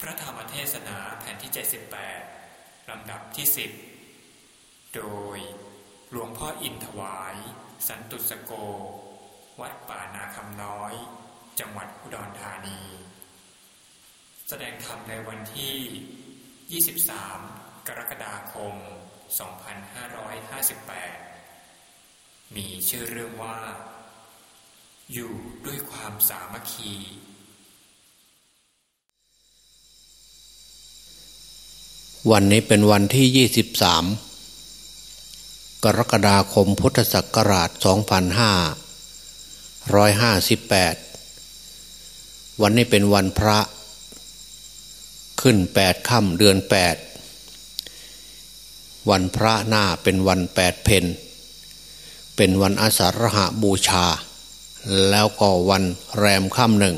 พระธรรมเทศนาแผ่นที่ 78 ลำดับที่ 10 โดยหลวงพ่ออินถวาย สันตุสโก วัดป่านาคำน้อย จังหวัดอุดรธานี แสดงธรรมในวันที่ 23 กรกฎาคม 2558 มีชื่อเรื่องว่า อยู่ด้วยความสามัคคี วันนี้เป็นวันที่ 23 กรกฎาคมพุทธศักราช 2558 วันนี้เป็นวันพระ ขึ้นแปดค่ำเดือนแปดวันพระหน้าเป็นวันแปดเพนเป็นวันอาสาฬหบูชา แล้วก็วันแรมค่ำหนึ่ง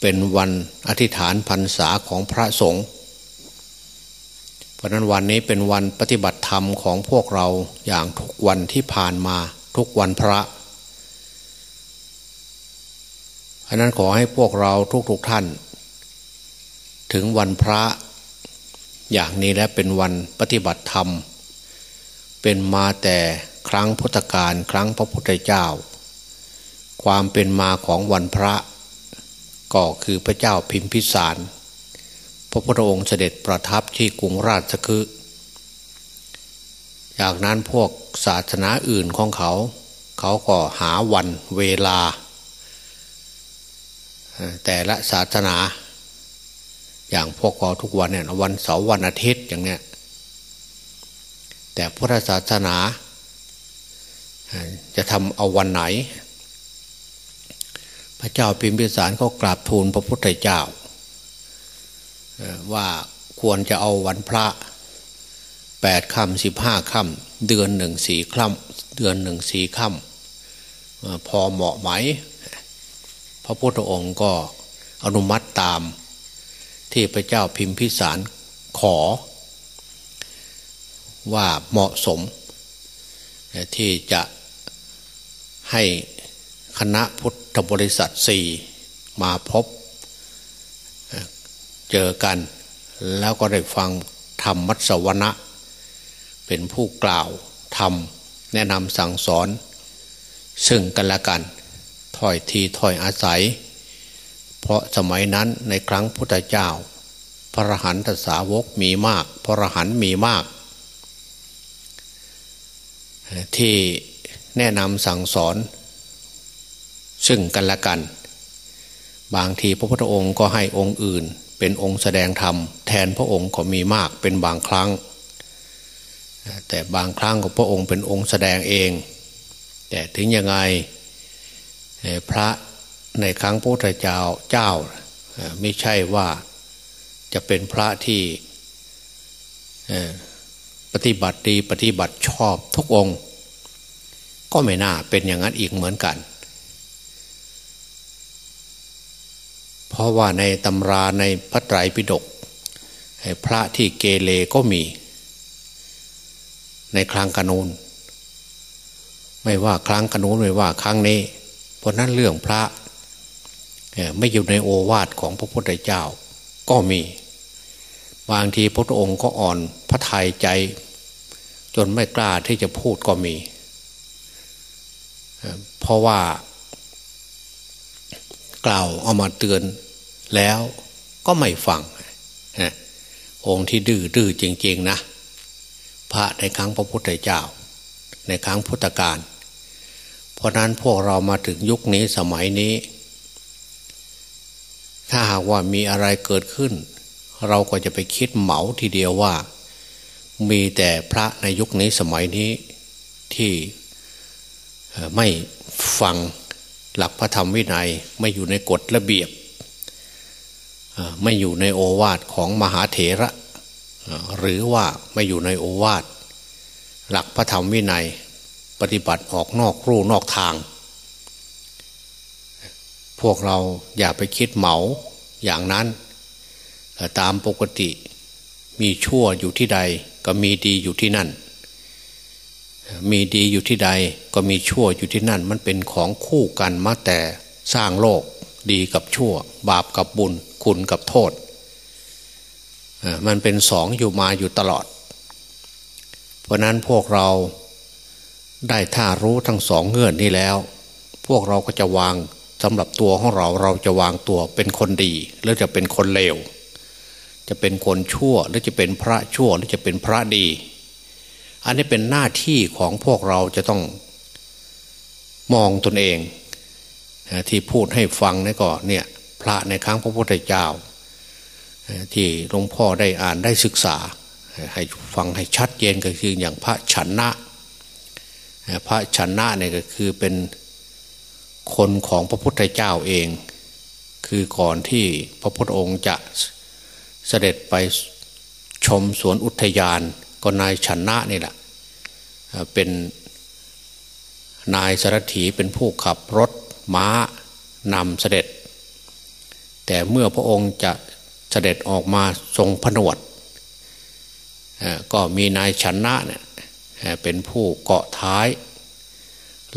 เป็นวันอธิษฐานพรรษาของพระสงฆ์ เพราะนั้นวันนี้เป็นวันปฏิบัติธรรมของพวกเราอย่างทุกวันที่ผ่านมาทุกวันพระเพราะนั้นขอให้พวกเราทุกๆทท่าน ถึงวันพระ อย่างนี้และเป็นวันปฏิบัติธรรม เป็นมาแต่ครั้งพุทธกาลครั้งพระพุทธเจ้า ความเป็นมาของวันพระ ก็คือพระเจ้าพิมพิสาร ระพุทธองค์เสด็จประทับที่กรุงราชคฤห์จากนั้นพวกศาสนาอื่นของเขา เขาก็หาวันเวลา แต่ละศาสนา อย่างพวกเราทุกวันเนี่ยวันเสาร์วันอาทิตย์อย่างเนี้ยแต่พุทธศาสนา จะทำเอาวันไหน พระเจ้าพิมพิสารก็กราบทูลพระพุทธเจ้า ว่าควรจะเอาวันพระแปดค่ำสิบห้าค่ำเดือนหนึ่งสี่ค่ำเดือนหนึ่งสี่ค่ำพอเหมาะไหม พระพุทธองค์ก็อนุมัติตามที่พระเจ้าพิมพิสารขอ ว่าเหมาะสม ที่จะให้คณะพุทธบริษัทสี่มาพบ เจอกัน แล้วก็ได้ฟังธรรมมัสวนะ เป็นผู้กล่าวธรรมแนะนำสั่งสอน ซึ่งกันและกันถอยทีถอยอาศัย เพราะสมัยนั้นในครั้งพุทธเจ้า พระหันตสาวกมีมาก พระหันมีมาก ที่แนะนำสั่งสอน ซึ่งกันและกัน บางทีพระพุทธองค์ก็ให้องค์อื่น เป็นองค์แสดงธรรมแทนพระองค์ก็มีมากเป็นบางครั้ง แต่บางครั้งก็พระองค์เป็นองค์แสดงเอง แต่ถึงยังไงพระในครั้งพระพุทธเจ้าเจ้า ไม่ใช่ว่าจะเป็นพระที่ปฏิบัติดีปฏิบัติชอบทุกองค์ ก็ไม่น่าเป็นอย่างนั้นอีกเหมือนกันเพ ราะว่าในตำราในพระไตรปิฎกพระที่เกเรก็มี ในครั้งกนูนไม่ว่าครั้งกนูนไม่ว่าครั้งนี้ เพราะนั้นเรื่องพระไม่อยู่ในโอวาทของพระพุทธเจ้าก็มี บางทีพระองค์ก็อ่อนพระทัยใจ จนไม่กล้าที่จะพูดก็มี เพราะว่ากล่าวเอามาเตือน แล้วก็ไม่ฟังองค์ที่ดื้อดื้อจริง ๆ นะ พระในครั้งพระพุทธเจ้า ในครั้งพุทธกาลเพราะนั้นพวกเรามาถึงยุคนี้สมัยนี้ ถ้าหากว่ามีอะไรเกิดขึ้น เราก็จะไปคิดเหมาทีเดียวว่า มีแต่พระในยุคนี้สมัยนี้ที่ไม่ฟังหลักพระธรรมวินัยไม่อยู่ในกฎระเบียบ ไม่อยู่ในโอวาทของมหาเถระ หรือว่าไม่อยู่ในโอวาทหลักพระธรรมวินัยปฏิบัติออกนอกรูนอกทาง พวกเราอย่าไปคิดเหมาอย่างนั้น ตามปกติมีชั่วอยู่ที่ใดก็มีดีอยู่ที่นั่น มีดีอยู่ที่ใดก็มีชั่วอยู่ที่นั่น มันเป็นของคู่กันมาแต่สร้างโลกดีกับชั่ว บาปกับบุญคุณกับโทษมันเป็นสองอยู่มาอยู่ตลอด เพราะนั้นพวกเราได้ท่ารู้ทั้งสองเงื่อนนี้แล้ว พวกเราก็จะวางสำหรับตัวของเราเราจะวางตัวเป็นคนดีหรือจะเป็นคนเลว จะเป็นคนชั่วหรือจะเป็นพระชั่วหรือจะเป็นพระดี อันนี้เป็นหน้าที่ของพวกเราจะต้องมองตนเองที่พูดให้ฟังนี่ก็เนี่ย พระในครั้งพระพุทธเจ้าที่หลวงพ่อได้อ่านได้ศึกษา ให้ฟังให้ชัดเจนก็คืออย่างพระชนนะพระชนนะเนี่ยก็คือเป็นคนของพระพุทธเจ้าเอง คือก่อนที่พระพุทธองค์จะเสด็จไปชมสวนอุทยานก็นายชนะนี่แหละเป็นนายสารถีเป็นผู้ขับรถม้านำเสด็จ แต่เมื่อพระองค์จะเสด็จออกมาทรงผนวดก็มีนายชนะเนี่ยเป็นผู้เกาะท้าย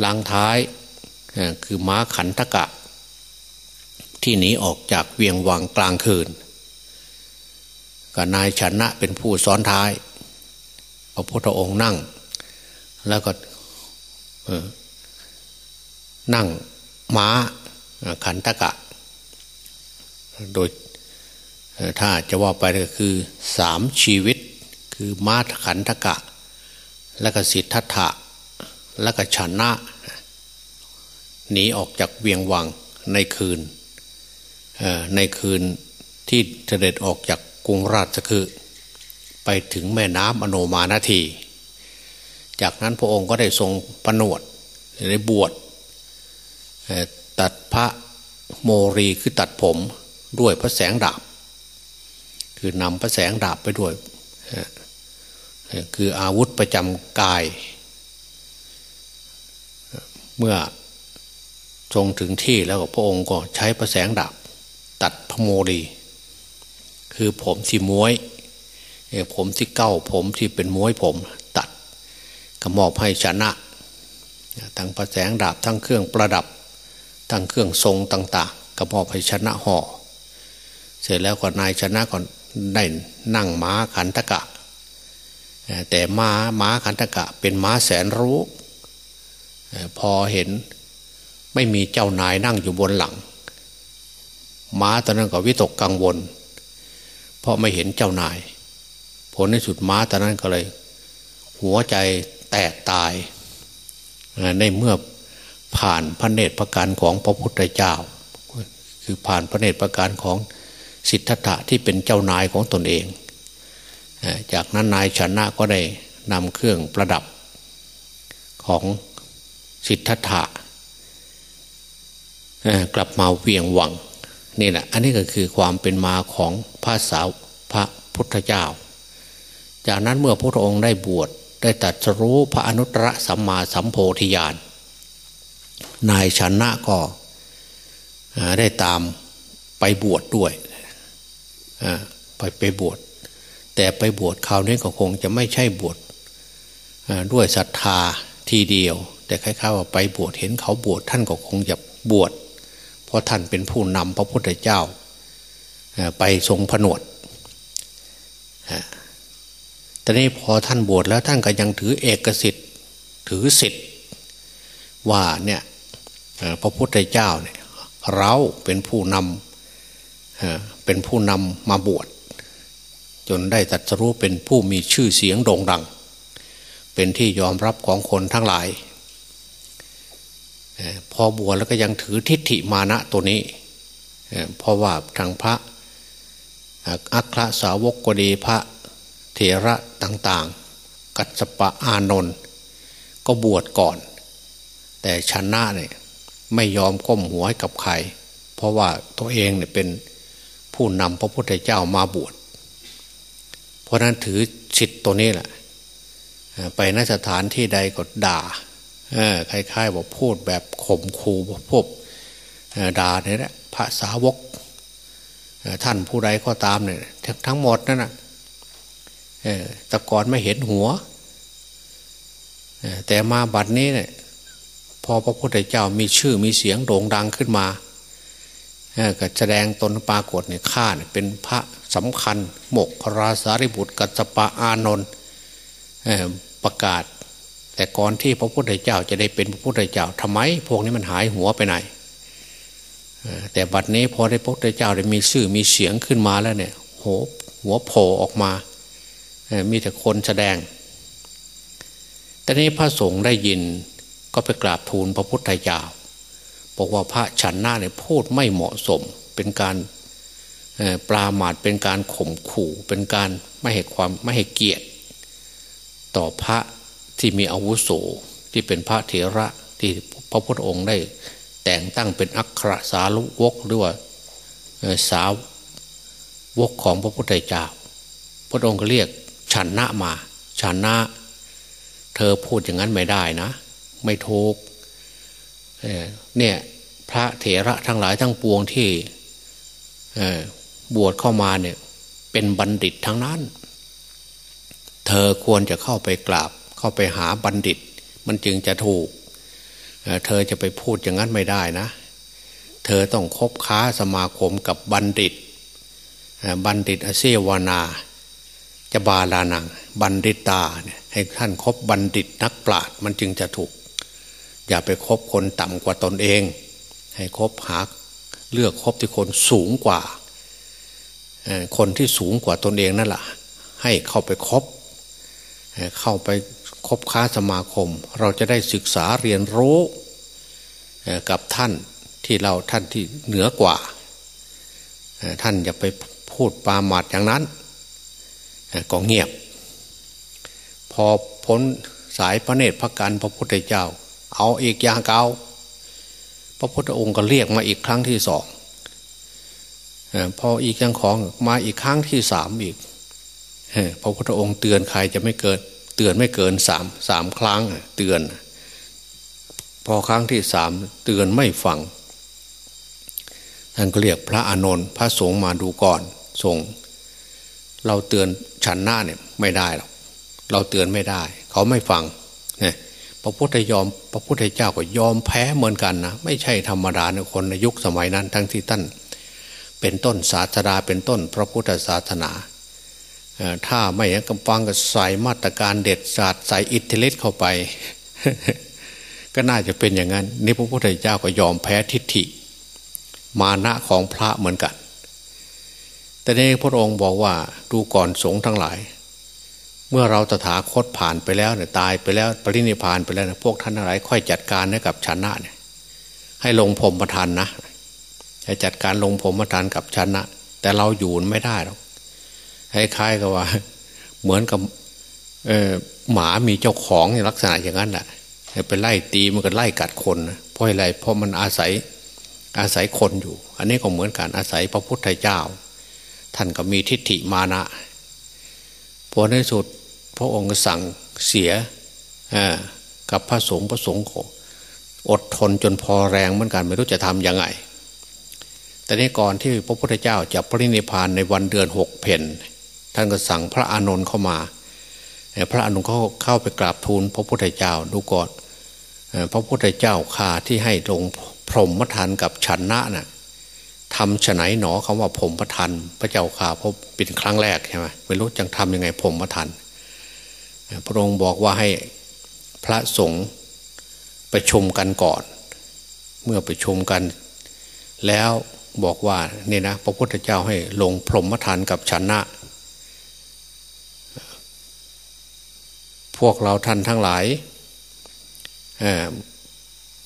ลังท้ายคือม้าขันทกะ ที่หนีออกจากเวียงวังกลางคืนกับนายชนะเป็นผู้ซ้อนท้าย พระพุทธองค์นั่ง แล้วก็นั่งม้าขันตกะ โดยถ้าจะว่าไปก็คือสามชีวิต คือม้าขันตกะ แล้วก็สิทธัตถะ แล้วก็ชนะหนีออกจากเวียงวังในคืนในคืนที่เสด็จออกจากกรุงราชคือ ไปถึงแม่น้ำอโนมานาที จากนั้นพระองค์ก็ได้ทรงประนวดได้บวชตัดพระโมรีคือตัดผม ด้วยพระแสงดาบ คือนำพระแสงดาบไปด้วยคืออาวุธประจำกาย เมื่อทรงถึงที่แล้วพระองค์ก็ใช้พระแสงดาบ ตัดพระโมรี คือผมที่ม้วยผมที่เก้าผมที่เป็นม้วยผมตัดก็มอบให้ชนะ ทั้งประแสงดาบทั้งเครื่องประดับ ทั้งเครื่องทรงต่าง ๆ ก็มอบให้ชนะห่อ เสร็จแล้วก็นายชนะก่อนได้นั่งม้าขันตะกะ แต่ม้าม้าขันตะกะ เป็นม้าแสนรู้ พอเห็นไม่มีเจ้านายนั่งอยู่บนหลัง ม้าตอนนั้นก็วิตกกังวล เพราะไม่เห็นเจ้านาย ผลในสุดม้าตอนนั้นก็เลย หัวใจแตกตาย ในเมื่อผ่านพระเนตรประการของพระพุทธเจ้า คือผ่านพระเนตรประการของ สิทธัตถะที่เป็นเจ้านายของตนเอง จากนั้นนายชนะก็ได้นำเครื่องประดับของสิทธัตถะกลับมาเวียงวังนี่แหละอันนี้ก็คือความเป็นมาของภาษาวพระพุทธเจ้า จากนั้นเมื่อพระองค์ได้บวชได้ตัดรู้พระอนุตตรสัมมาสัมโพธิญาณนายชนะก็ได้ตามไปบวชดด้วย ไปไปบวชแต่ไปบวชคราวนี้ก็คงจะไม่ใช่บวชด้วยศรัทธาทีเดียว แต่คล้ายๆว่าไปบวชเห็นเขาบวชท่านก็คงจะบวชเพราะท่านเป็นผู้นำพระพุทธเจ้า ไปทรงผนวดแต่นี้พอท่านบวชแล้วท่านก็ยังถือเอกสิทธิ์ถือสิทธิ์ว่าเนี่ยพระพุทธเจ้าเนี่ยเราเป็นผู้นำ เป็นผู้นำมาบวชจนได้ตัดสู้เป็นผู้มีชื่อเสียงโด่งดัง เป็นที่ยอมรับของคนทั้งหลาย พอบวชแล้วก็ยังถือทิฏฐิมานะตัวนี้ เพราะว่าทางพระอัครสาวกกดีพระเถระต่างๆ กัจปะอานนท์ก็บวชก่อน แต่ชนะเนี่ยไม่ยอมก้มหัวให้กับใคร เพราะว่าตัวเองเนี่ยเป็น ผู้นำพระพุทธเจ้ามาบวช เพราะนั้นถือสิทธิ์ตัวนี้แหละไปนสถานที่ใดก็ด่าคล้ายๆว่าพูดแบบข่มขู่พวกด่าเนี่ยแหละพระสาวกท่านผู้ใดก็ตามเนี่ยทั้งหมดนั่นนะแต่ก่อนไม่เห็นหัว แต่มาบัดนี้เนี่ยพอพระพุทธเจ้ามีชื่อมีเสียงโด่งดังขึ้นมา ก็แสดงตนปรากฏเนี่ยข้าเนี่ยเป็นพระสำคัญหมกราสาริบุตรกัจปะอานนท์ประกาศ แต่ก่อนที่พระพุทธเจ้าจะได้เป็นพระพุทธเจ้าทำไม พวกนี้มันหายหัวไปไหนแต่บัดนี้พอได้พระพุทธเจ้าได้มีชื่อมีเสียงขึ้นมาแล้วเนี่ยโหหัวโผล่ออกมา มีแต่คนแสดง แต่นี้พระสงฆ์ได้ยินก็ไปกราบทูลพระพุทธเจ้า บอกว่าพระฉันหน้าเนี่ยพูดไม่เหมาะสม เป็นการปรามาทเป็นการข่มขู่ เป็นการไม่ให้ความไม่ให้เกียรติ ต่อพระที่มีอาวุโสที่เป็นพระเถระที่พระพุทธองค์ได้แต่งตั้งเป็นอัครสาลุวกหรือว่าสาวกของพระพุทธเจ้า พระองค์ก็เรียกฉันนะมาฉันนะ เธอพูดอย่างนั้นไม่ได้นะ ไม่ถูก เนี่ยพระเถระทั้งหลายทั้งปวงที่บวชเข้ามาเนี่ยเป็นบัณฑิตทั้งนั้น เธอควรจะเข้าไปกราบ เข้าไปหาบัณฑิต มันจึงจะถูกเธอจะไปพูดอย่างนั้นไม่ได้นะ เธอต้องคบค้าสมาคมกับบัณฑิต บัณฑิตอเซวนาจะบาลานัง บัณฑิตาเนี่ยให้ท่านคบบัณฑิตนักปราชญ์มันจึงจะถูก อย่าไปคบคนต่ำกว่าตนเอง ให้คบหาเลือกคบที่คนสูงกว่า คนที่สูงกว่าตนเองนั่นแหละให้เข้าไปคบ เข้าไปคบค้าสมาคม เราจะได้ศึกษาเรียนรู้กับท่านที่เราท่านที่เหนือกว่า ท่านอย่าไปพูดปาหมัดอย่างนั้นก็เงียบ พอพ้นสายพระเนตรพระกันพระพุทธเจ้า เอาอีกอย่างเก่าพระพุทธองค์ก็เรียกมาอีกครั้งที่สองพออีกอย่างของมาอีกครั้งที่สามอีกพระพุทธองค์เตือนใครจะไม่เกิด เตือนไม่เกินสามสามครั้งเตือน พอครั้งที่สามเตือนไม่ฟังท่านก็เรียกพระอานนท์พระสงฆ์มาดูก่อนส่งเราเตือนฉันหน้าเนี่ยไม่ได้หรอกเราเตือนไม่ได้ เขาไม่ฟังเนี่ย พระพุทธยอม พระพุทธเจ้าก็ยอมแพ้เหมือนกันนะไม่ใช่ธรรมดาในคนในยุคสมัยนั้น ทั้งที่ท่านเป็นต้นศาสดาเป็นต้นพระพุทธศาสนาถ้าไม่ยังกำฟังก็ใส่มาตรการเด็ดศาสตร์ใส่อิทธิฤทธิ์เข้าไป ก็น่าจะเป็นอย่างนั้น นี่พระพุทธเจ้าก็ยอมแพ้ทิฏฐิ มานะของพระเหมือนกัน แต่ในพระองค์บอกว่าดูก่อนสงฆ์ทั้งหลาย เมื่อเราตถาคตผ่านไปแล้วเนี่ยตายไปแล้วปรินิพานไปแล้วนะพวกท่านทั้งหลายค่อยจัดการให้กับชนะเนี่ยให้ลงพรมประทานนะให้จัดการลงพรมประทานกับชนะ แต่เราอยู่ไม่ได้หรอกคล้ายๆกับว่า เหมือนกับหมามีเจ้าของในลักษณะอย่างนั้นแหละไปไล่ตีมันก็ไล่กัดคนนะเพราะอะไรเพราะมันอาศัยอาศัยคนอยู่ อันนี้ก็เหมือนกันอาศัยพระพุทธเจ้า ท่านก็มีทิฏฐิมานะพอในสุด พระองค์สั่งเสียกับพระสงฆ์พระสงฆ์อดทนจนพอแรงเหมือนกันไม่รู้จะทำยังไง แต่ในก่อนที่พระพุทธเจ้าจะปรินิพานในวันเดือนหกเพนท่านก็สั่งพระอานนท์เข้ามา พระอานนท์เขาเข้าไปกราบทูลพระพุทธเจ้าดูก่อนพระพุทธเจ้าข่าที่ให้ลงพรหมทานกับฉันนะน่ะทำฉไหนหนอคำว่าผมประทันพระเจ้าข่าพบเป็นครั้งแรกใช่ไหมไม่รู้จังทำยังไงผมประทัน พระองค์บอกว่าให้พระสงฆ์ไปชมกันก่อน เมื่อไปชมกัน แล้วบอกว่านี่นะพระพุทธเจ้าให้ลงพรหมทานกับชนะ พวกเราท่านทั้งหลาย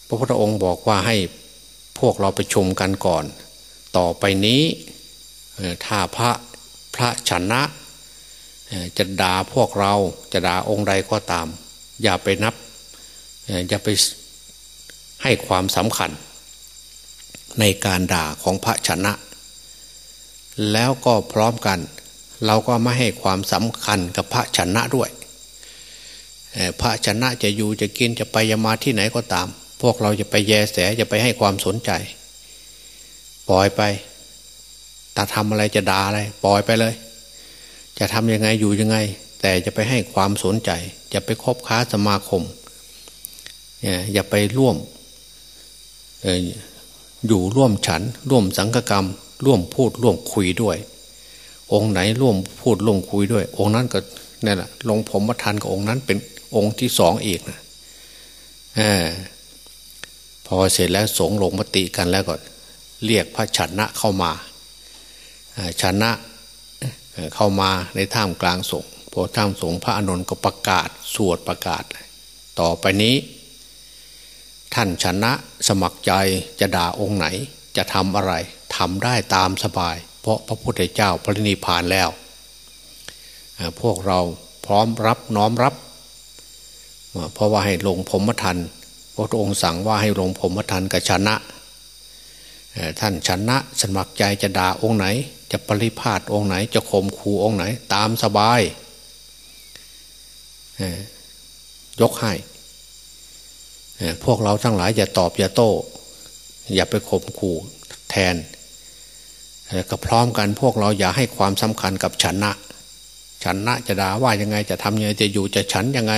พระพุทธองค์บอกว่าให้พวกเราไปชมกันก่อน ต่อไปนี้ถ้าพระพระชนะ จะด่าพวกเราจะด่าองค์ใดก็ตาม อย่าไปนับ อย่าไปให้ความสำคัญ ในการด่าของพระชนะ แล้วก็พร้อมกัน เราก็ไม่ให้ความสำคัญกับพระชนะด้วยพระชนะจะอยู่จะกินจะไปยมาที่ไหนก็ตาม พวกเราจะไปแยแสจะไปให้ความสนใจ ปล่อยไปตาทำอะไรจะด่าอะไร ปล่อยไปเลย จะทำยังไงอยู่ยังไง แต่จะไปให้ความสนใจ จะไปคบค้าสมาคม อย่าไปร่วมอยู่ร่วมฉัน ร่วมสังฆกรรม ร่วมพูดร่วมคุยด้วย องค์ไหนร่วมพูดร่วมคุยด้วย องค์นั้นก็นี่แหละลงผมมาทันกับองค์นั้นเป็นองค์ที่สองอีกนะอพอเสร็จแล้วสงลงมติกันแล้วก็เรียกพระชนะเข้ามาชนะ เข้ามาในท่ามกลางสงฆ์พอท่ามสงฆ์พระอนุนก็ประกาศสวดประกาศ ต่อไปนี้ ท่านชนะสมัครใจจะด่าองค์ไหนจะทำอะไรทำได้ตามสบาย เพราะพระพุทธเจ้าพระนิพพานแล้ว พวกเราพร้อมรับน้อมรับ เพราะว่าให้ลงผมมทันพระองค์สั่งว่าให้ลงผมมทันกับชนะ ท่านชนะสมัครใจจะด่าองค์ไหน จะปริพาทองค์ไหน จะข่มขู่องค์ไหน ตามสบายยกให้พวกเราทั้งหลายอย่าตอบอย่าโต้ อย่าไปข่มขู่แทนก็พร้อมกันพวกเราอย่าให้ความสำคัญกับชนะฉันนะจะด่าว่ายังไง จะทำยังไงจะอยู่จะฉันยังไง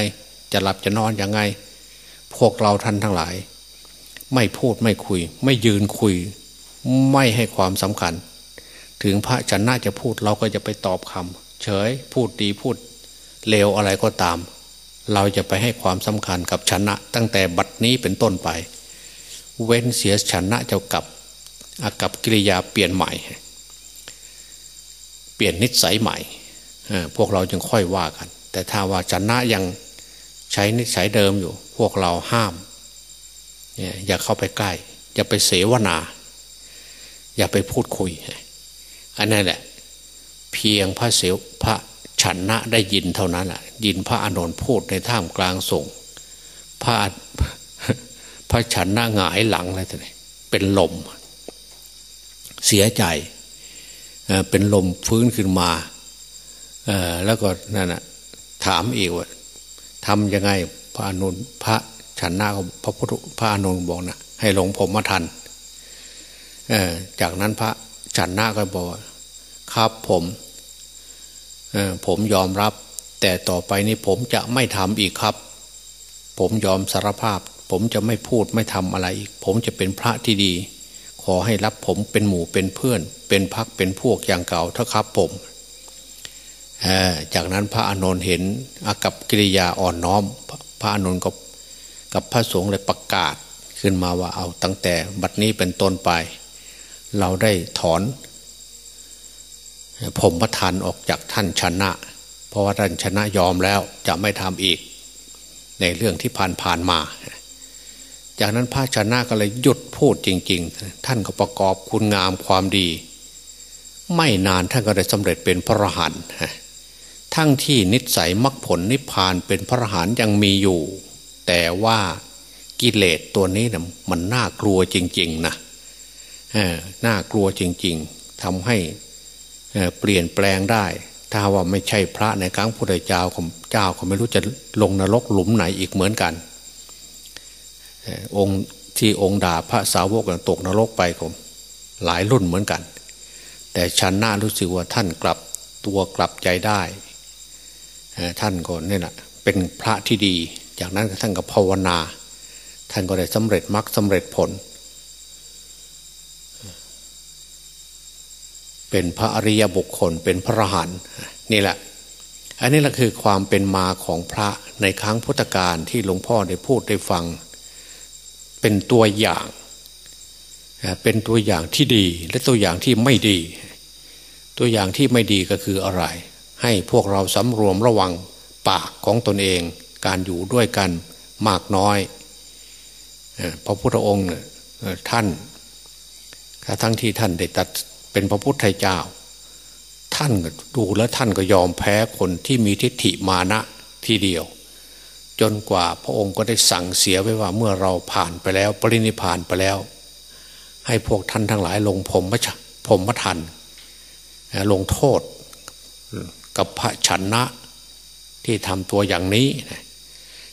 จะหลับจะนอนยังไง พวกเราท่านทั้งหลาย ไม่พูดไม่คุย ไม่ยืนคุย ไม่ให้ความสำคัญ ถึงพระฉันนะจะพูดเราก็จะไปตอบคำเฉยพูดดีพูดเลวอะไรก็ตาม เราจะไปให้ความสำคัญกับชนะ ตั้งแต่บัดนี้เป็นต้นไป เว้นเสียชนะเจะกับอากับกิริยาเปลี่ยนใหม่ เปลี่ยนนิสัยใหม่พวกเราจึงค่อยว่ากัน แต่ถ้าว่าชนะยังใช้นิสัยเดิมอยู่ พวกเราห้ามอย่าเข้าไปใกล้ อย่าไปเสวนา อย่าไปพูดคุย อันนั้นแหละเพียงพระเสวพระฉันนะได้ยินเท่านั้นแหละยินพระอานนท์พูดในท่ามกลางสงพระพระฉันนะหงายหลังเลยท่านเป็นลม เสียใจเป็นลมฟื้นขึ้นมาแล้วก็นั่นนะถามอีกว่าทำยังไงพระอนุนพระฉันนาพระพุทธพระอนุนบอกนะให้หลงผมมาทันจากนั้นพระ ฉันนาก็บอกครับผมผมยอมรับ แต่ต่อไปนี้ผมจะไม่ทำอีกครับ ผมยอมสารภาพ ผมจะไม่พูดไม่ทำอะไรอีก ผมจะเป็นพระที่ดี ขอให้รับผมเป็นหมู่เป็นเพื่อน เป็นพักเป็นพวกอย่างเก่าเถอะครับผมจากนั้นพระอานนท์เห็นอากับกิริยาอ่อนน้อม พระอานนท์กับกับพระสงฆ์เลยประกาศขึ้นมาว่าเอาตั้งแต่บัดนี้เป็นต้นไป เราได้ถอนผมประทานออกจากท่านชนะ เพราะว่าท่านชนะยอมแล้วจะไม่ทำอีก ในเรื่องที่ผ่านผ่านมา จากนั้นพระชนะก็เลยหยุดพูดจริง ๆ ท่านก็ประกอบคุณงามความดี ไม่นานท่านก็ได้สำเร็จเป็นพระอรหันต์ทั้งที่นิสัยมรรคผลนิพพานเป็นพระอรหันต์ยังมีอยู่ แต่ว่ากิเลสตัวนี้นะมันน่ากลัวจริง ๆ นะ น่ากลัวจริง ๆทำให้เปลี่ยนแปลงได้ ถ้าว่าไม่ใช่พระในครั้งพุทธเจ้าของเจ้าเขาไม่รู้จะลงนรกหลุมไหนอีกเหมือนกันองค์ที่องค์ด่าพระสาวกตกนรกไปผมหลายรุ่นเหมือนกัน แต่ชันน่ารู้สึกว่าท่านกลับตัวกลับใจได้ ท่านก็นี่แหละเป็นพระที่ดี จากนั้นท่านก็ภาวนา ท่านก็ได้สำเร็จมรรคสาเร็จผล เป็นพระอริยบุคคล เป็นพระอรหันนี่แหละ อันนี้แหละคือความเป็นมาของพระในครั้งพุทธกาลที่หลวงพ่อได้พูดได้ฟัง เป็นตัวอย่างเป็นตัวอย่างที่ดีและตัวอย่างที่ไม่ดี ตัวอย่างที่ไม่ดีก็คืออะไร ให้พวกเราสำรวมระวังปากของตนเอง การอยู่ด้วยกันมากน้อยพระพุทธองค์ท่านทั้งที่ท่านได้ตัด เป็นพระพุทธเจ้า ท่านดูแล้วท่านก็ยอมแพ้คนที่มีทิฏฐิมานะทีเดียว จนกว่าพระองค์ก็ได้สั่งเสียไว้ว่าเมื่อเราผ่านไปแล้ว ปรินิพานไปแล้ว ให้พวกท่านทั้งหลายลงผมมะผมมะทันลงโทษกับพระชนะที่ทำตัวอย่างนี้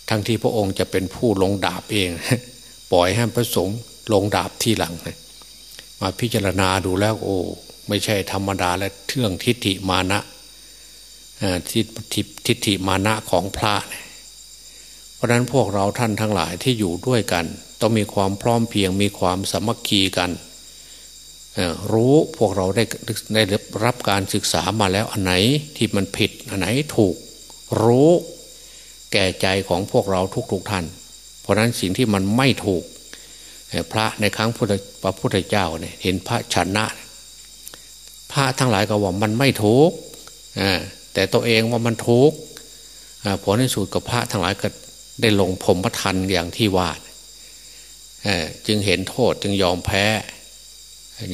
ทั้งที่พระองค์จะเป็นผู้ลงดาบเอง ปล่อยให้พระสงฆ์ลงดาบที่หลัง มาพิจารณาดูแล้วโอ้ไม่ใช่ธรรมดาและเทื่องทิฏฐิมานะทิฏทิฏฐิมานะของพระเพราะนั้นพวกเราท่านทั้งหลายที่อยู่ด้วยกัน ต้องมีความพร้อมเพียงมีความสมัคคีกัน รู้พวกเราได้ได้รับการศึกษามาแล้วอันไหนที่มันผิดอันไหนถูก รู้แก่ใจของพวกเราทุกๆทท่าน เพราะนั้นสิ่งที่มันไม่ถูก พระในครั้งพระพุทธเจ้าเนี่ยเห็นพระชนะ พระทั้งหลายก็ว่ามันไม่ถูกแต่ตัวเองว่ามันถูกผลในสุดกับพระทั้งหลายก็ได้ลงพรมทันอย่างที่ว่าจึงเห็นโทษจึงยอมแพ้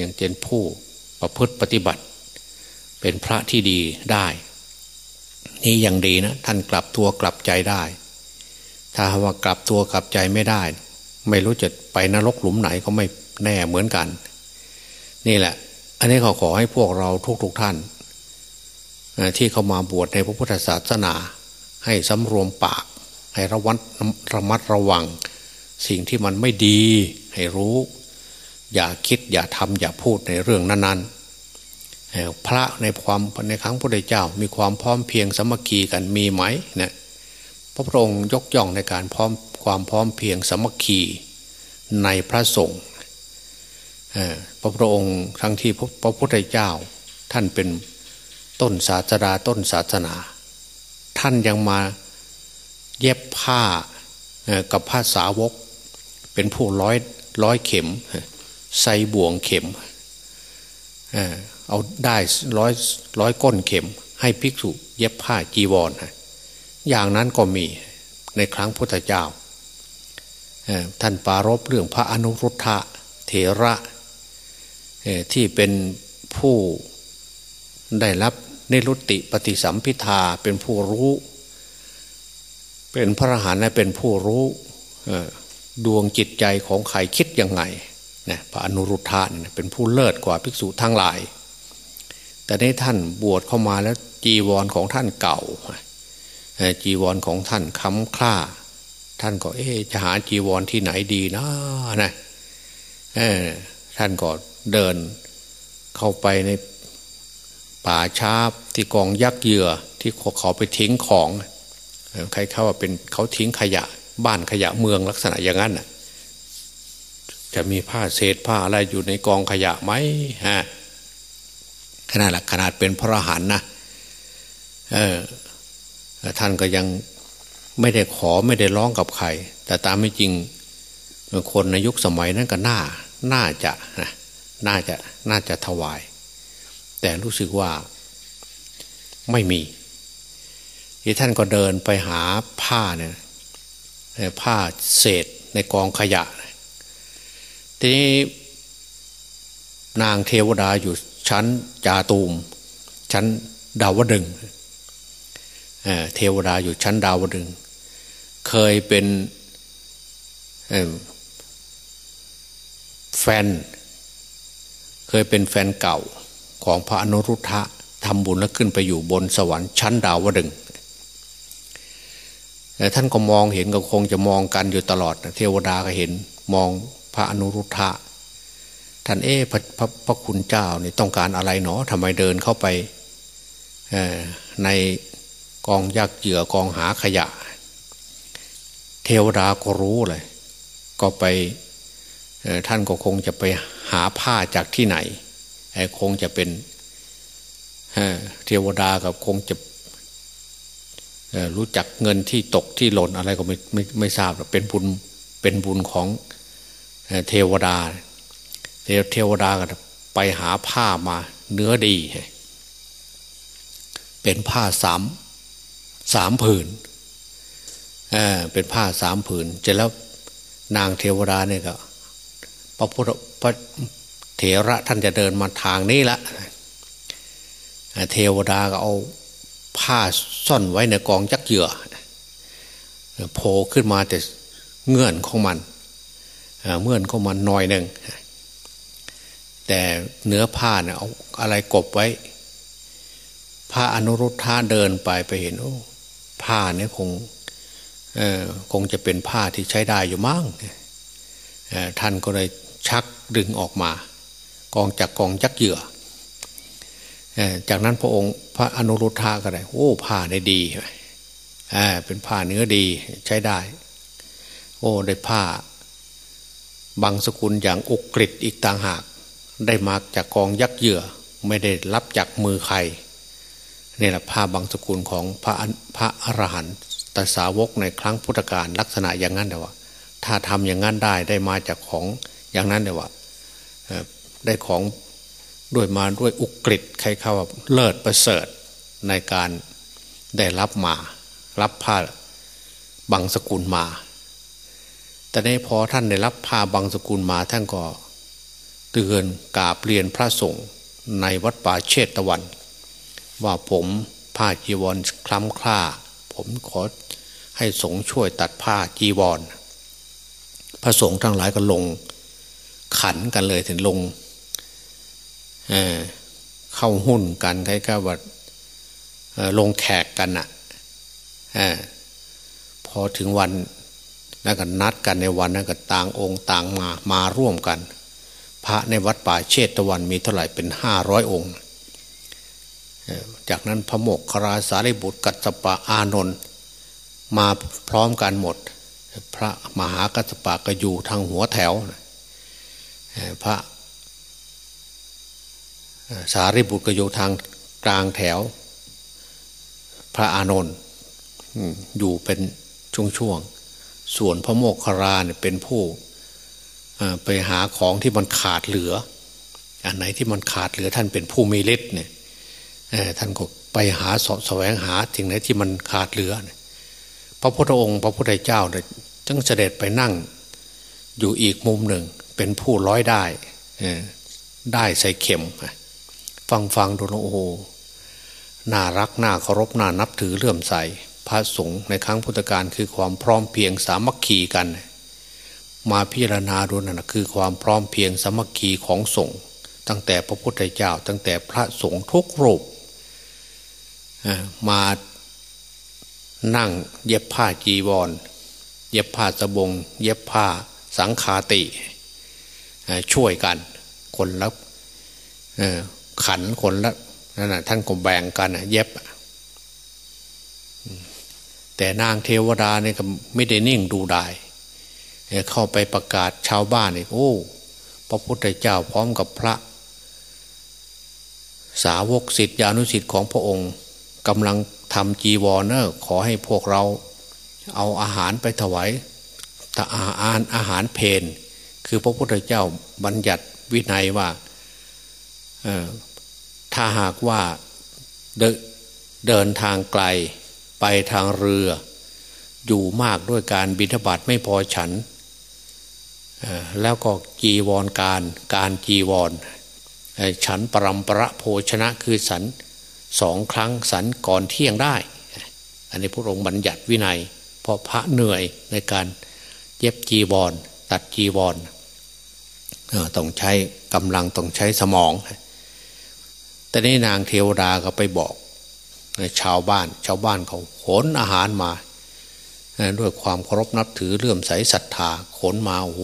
ยังเป็นผู้ประพฤติปฏิบัติ เป็นพระที่ดีได้ นี่ยังดีนะท่านกลับตัวกลับใจได้ ถ้าว่ากลับตัวกลับใจไม่ได้ ไม่รู้จะไปนรกหลุมไหนก็ไม่แน่เหมือนกัน นี่แหละ อันนี้เขาขอให้พวกเราทุกๆทท่าน ที่เข้ามาบวชในพระพุทธศาสนา ให้สำรวมปาก ให้ระวัดระมัดระวัง สิ่งที่มันไม่ดีให้รู้ อย่าคิดอย่าทำอย่าพูดในเรื่องนั้น ๆ พระในความในครั้งพระเจ้ามีความพร้อมเพียงสมัคคีกันมีไหมเนะ พระพุทธองค์ยกย่องในการพร้อมความพร้อมเพียงสมัคคีในพระสงฆ์พระพุทธองค์ทั้งที่พระพุทธเจ้าท่านเป็นต้นศาสดาต้นศาสนา ท่านยังมาเย็บผ้ากับผ้าสาวก เป็นผู้ร้อยร้อยเข็ม ใส่บ่วงเข็ม เอาได้ร้อยร้อยก้นเข็ม ให้ภิกษุเย็บผ้าจีวร อย่างนั้นก็มีในครั้งพุทธเจ้า ท่านปารบเรื่องพระอนุรุทธะเถระที่เป็นผู้ได้รับเนรุติปฏิสัมพิทาเป็นผู้รู้ เป็นพระอรหันต์และเป็นผู้รู้ดวงจิตใจของใครคิดยังไงนะพระอนุรุทธะเนี่ยเป็นผู้เลิศกว่าภิกษุทั้งหลาย แต่ในท่านบวชเข้ามาแล้วจีวรของท่านเก่า จีวรของท่านค้ำคล้าท่านก็เอ๊จะหาจีวรที่ไหนดีนะนะท่านก็เดินเข้าไปในป่าช้าที่กองยักษ์เหยื่อที่เขาไปทิ้งของใครเขาว่าเป็นเขาทิ้งขยะ บ้านขยะเมืองลักษณะอย่างนั้นน่ะจะมีผ้าเศษผ้าอะไรอยู่ในกองขยะไหมฮะขนาดละขนาดเป็นพระหันนะเออ ท่านก็ยังไม่ได้ขอไม่ได้ร้องกับใคร แต่ตามไม่จริงคนในยุคสมัยนั้นก็น่า น่าจะนะน่าจะน่าจะถวาย แต่รู้สึกว่าไม่มีที่ท่านก็เดินไปหาผ้าเนี่ยผ้าเศษในกองขยะ ทีนี้นางเทวดาอยู่ชั้นจาตูม ชั้นดาวดึง เทวดาอยู่ชั้นดาวดึง เคยเป็นแฟน เคยเป็นแฟนเก่าของพระอนุรุทธะทำบุญแล้วขึ้นไปอยู่บนสวรรค์ชั้นดาวดึงแต่ท่านก็มองเห็นก็คงจะมองกันอยู่ตลอด เทวดาก็เห็นมองพระอนุรุทธะท่านเอ๊ะพระพระพระคุณเจ้านี่ต้องการอะไรหนอทำไมเดินเข้าไปใน กองยักเหยื่อกองหาขยะ เทวดาก็รู้เลย ก็ไปท่านก็คงจะไปหาผ้าจากที่ไหนคงจะเป็นเทวดากับคงจะรู้จักเงินที่ตกที่หล่นอะไรก็ไม่ไม่ไม่ทราบเป็นบุญเป็นบุญของเทวดาเทวดาก็ไปหาผ้ามาเนื้อดี เป็นผ้าสาม สามผืนเเป็นผ้าสามผืนเสร็จแล้วนางเทวดาเนี่ยก็พระพุทธพระเถระท่านจะเดินมาทางนี้ละเทวดาก็เอาผ้าซ่อนไว้ในกองจักเหยื่อโผล่ขึ้นมาแต่เงื่อนของมันเมื่อนข้ามาหน่อยหนึ่งแต่เนื้อผ้าเนี่ยเอาอะไรกบไว้ ผ้าอนุรุทธาเดินไปไปเห็นโอ้ ผ้าเนี่ยคงคงจะเป็นผ้าที่ใช้ได้อยู่มั้งท่านก็เลยชักดึงออกมา กองจากกองจักเหยื่อ จากนั้นพระองค์พระอนุรุทธาก็ได้โอ้ผ้าในดีเป็นผ้าเนื้อดีใช้ได้ โอ้ได้ผ้า บางสกุลอย่างอุกฤษอีกต่างหาก ได้มาจากกองยักเหยื่อ ไม่ได้รับจากมือใคร นี่แหละผ้าบางสกุลของพระพระอรหันตสาวกในครั้งพุทธกาลลักษณะอย่างนั้นเดี๋ยวว่าถ้าทำอย่างนั้นได้ได้มาจากของอย่างนั้นเดี๋ยวว่าได้ของด้วยมาด้วยอุกฤษใครเขาว่าเลิศประเสริฐในการได้รับมา รับผ้าบางสกุลมา แต่ในพอท่านได้รับผ้าบางสกุลมาท่านก็เตือนกาบเรียนพระสงฆ์ในวัดป่าเชตตะวัน ว่าผมผ้าจีวรคล้ำคล้า ผมขอให้สงฆ์ช่วยตัดผ้าจีวร พระสงฆ์ทั้งหลายก็ลง ขันกันเลยถึงลงเเข้าหุ้นกันใครก็ว่าลงแขกกันอะ่ะพอถึงวันแล้วก็นัดกันในวันนั้นก็ต่างองค์ต่างมามาร่วมกัน พระในวัดป่าเชตวันมีเท่าไหร่เป็นห้าร้อยองค์ จากนั้นพระโมกขราสารีบุตรกัสปะอานนท์มาพร้อมกันหมด พระมหากัสปะก็อยู่ทางหัวแถว พระสารีบุตรก็อยู่ทางกลางแถว พระอานนท์อยู่เป็นช่วงๆ ส่วนพระโมกขราเนี่ยเป็นผู้ไปหาของที่มันขาดเหลือ อันไหนที่มันขาดเหลือท่านเป็นผู้มีฤทธิ์เนี่ย ท่านก็ไปหาสอบแสวงหาสิ่งไหนที่มันขาดเหลือ พระพุทธองค์ พระพุทธเจ้าเนี่ยจึงเสด็จไปนั่งอยู่อีกมุมหนึ่ง เป็นผู้ร้อยได้ได้ใส่เข็ม ฟังฟังดูโอ้โหน่ารักน่าเคารพน่านับถือเลื่อมใส พระสงฆ์ในครั้งพุทธกาลคือความพร้อมเพียงสามัคคีกัน มาพิจารณาดูนั่นคือความพร้อมเพียงสามัคคีของสงฆ์ตั้งแต่พระพุทธเจ้า ตั้งแต่พระสงฆ์ทุกรูป มานั่งเย็บผ้าจีวร เย็บผ้าสบง เย็บผ้าสังขาติ ช่วยกัน คนละขันคนละนั่นนะท่านก็แบ่งกันเย็บ แต่นางเทวดาเนี่ยก็ไม่ได้นิ่งดูได้เข้าไปประกาศชาวบ้านอีกโอ้ พระพุทธเจ้าพร้อมกับพระ สาวกสิทธิอนุสิทธิ์ของพระองค์ กำลังทำจีวรเนอร์ขอให้พวกเราเอาอาหารไปถวายแต่อาหารอาหารเพนคือพระพุทธเจ้าบัญญัติวินัยว่าถ้าหากว่าเดินทางไกลไปทางเรือ อยู่มากด้วยการบิณฑบาตไม่พอฉัน แล้วก็จีวรการการจีวร ฉันปรำประโภชนะคือสัน สองครั้งสันก่อนเที่ยงได้ อันนี้พระองค์บัญญัติวินัยเพราะพระเหนื่อยในการเย็บจีวรตัดจีวรต้องใช้กำลังต้องใช้สมอง แต่นี้นางเทวดาก็ไปบอกชาวบ้าน ชาวบ้านเขาขนอาหารมาด้วยความเคารพนับถือเลื่อมใสศรัทธาขนมาโอ้โห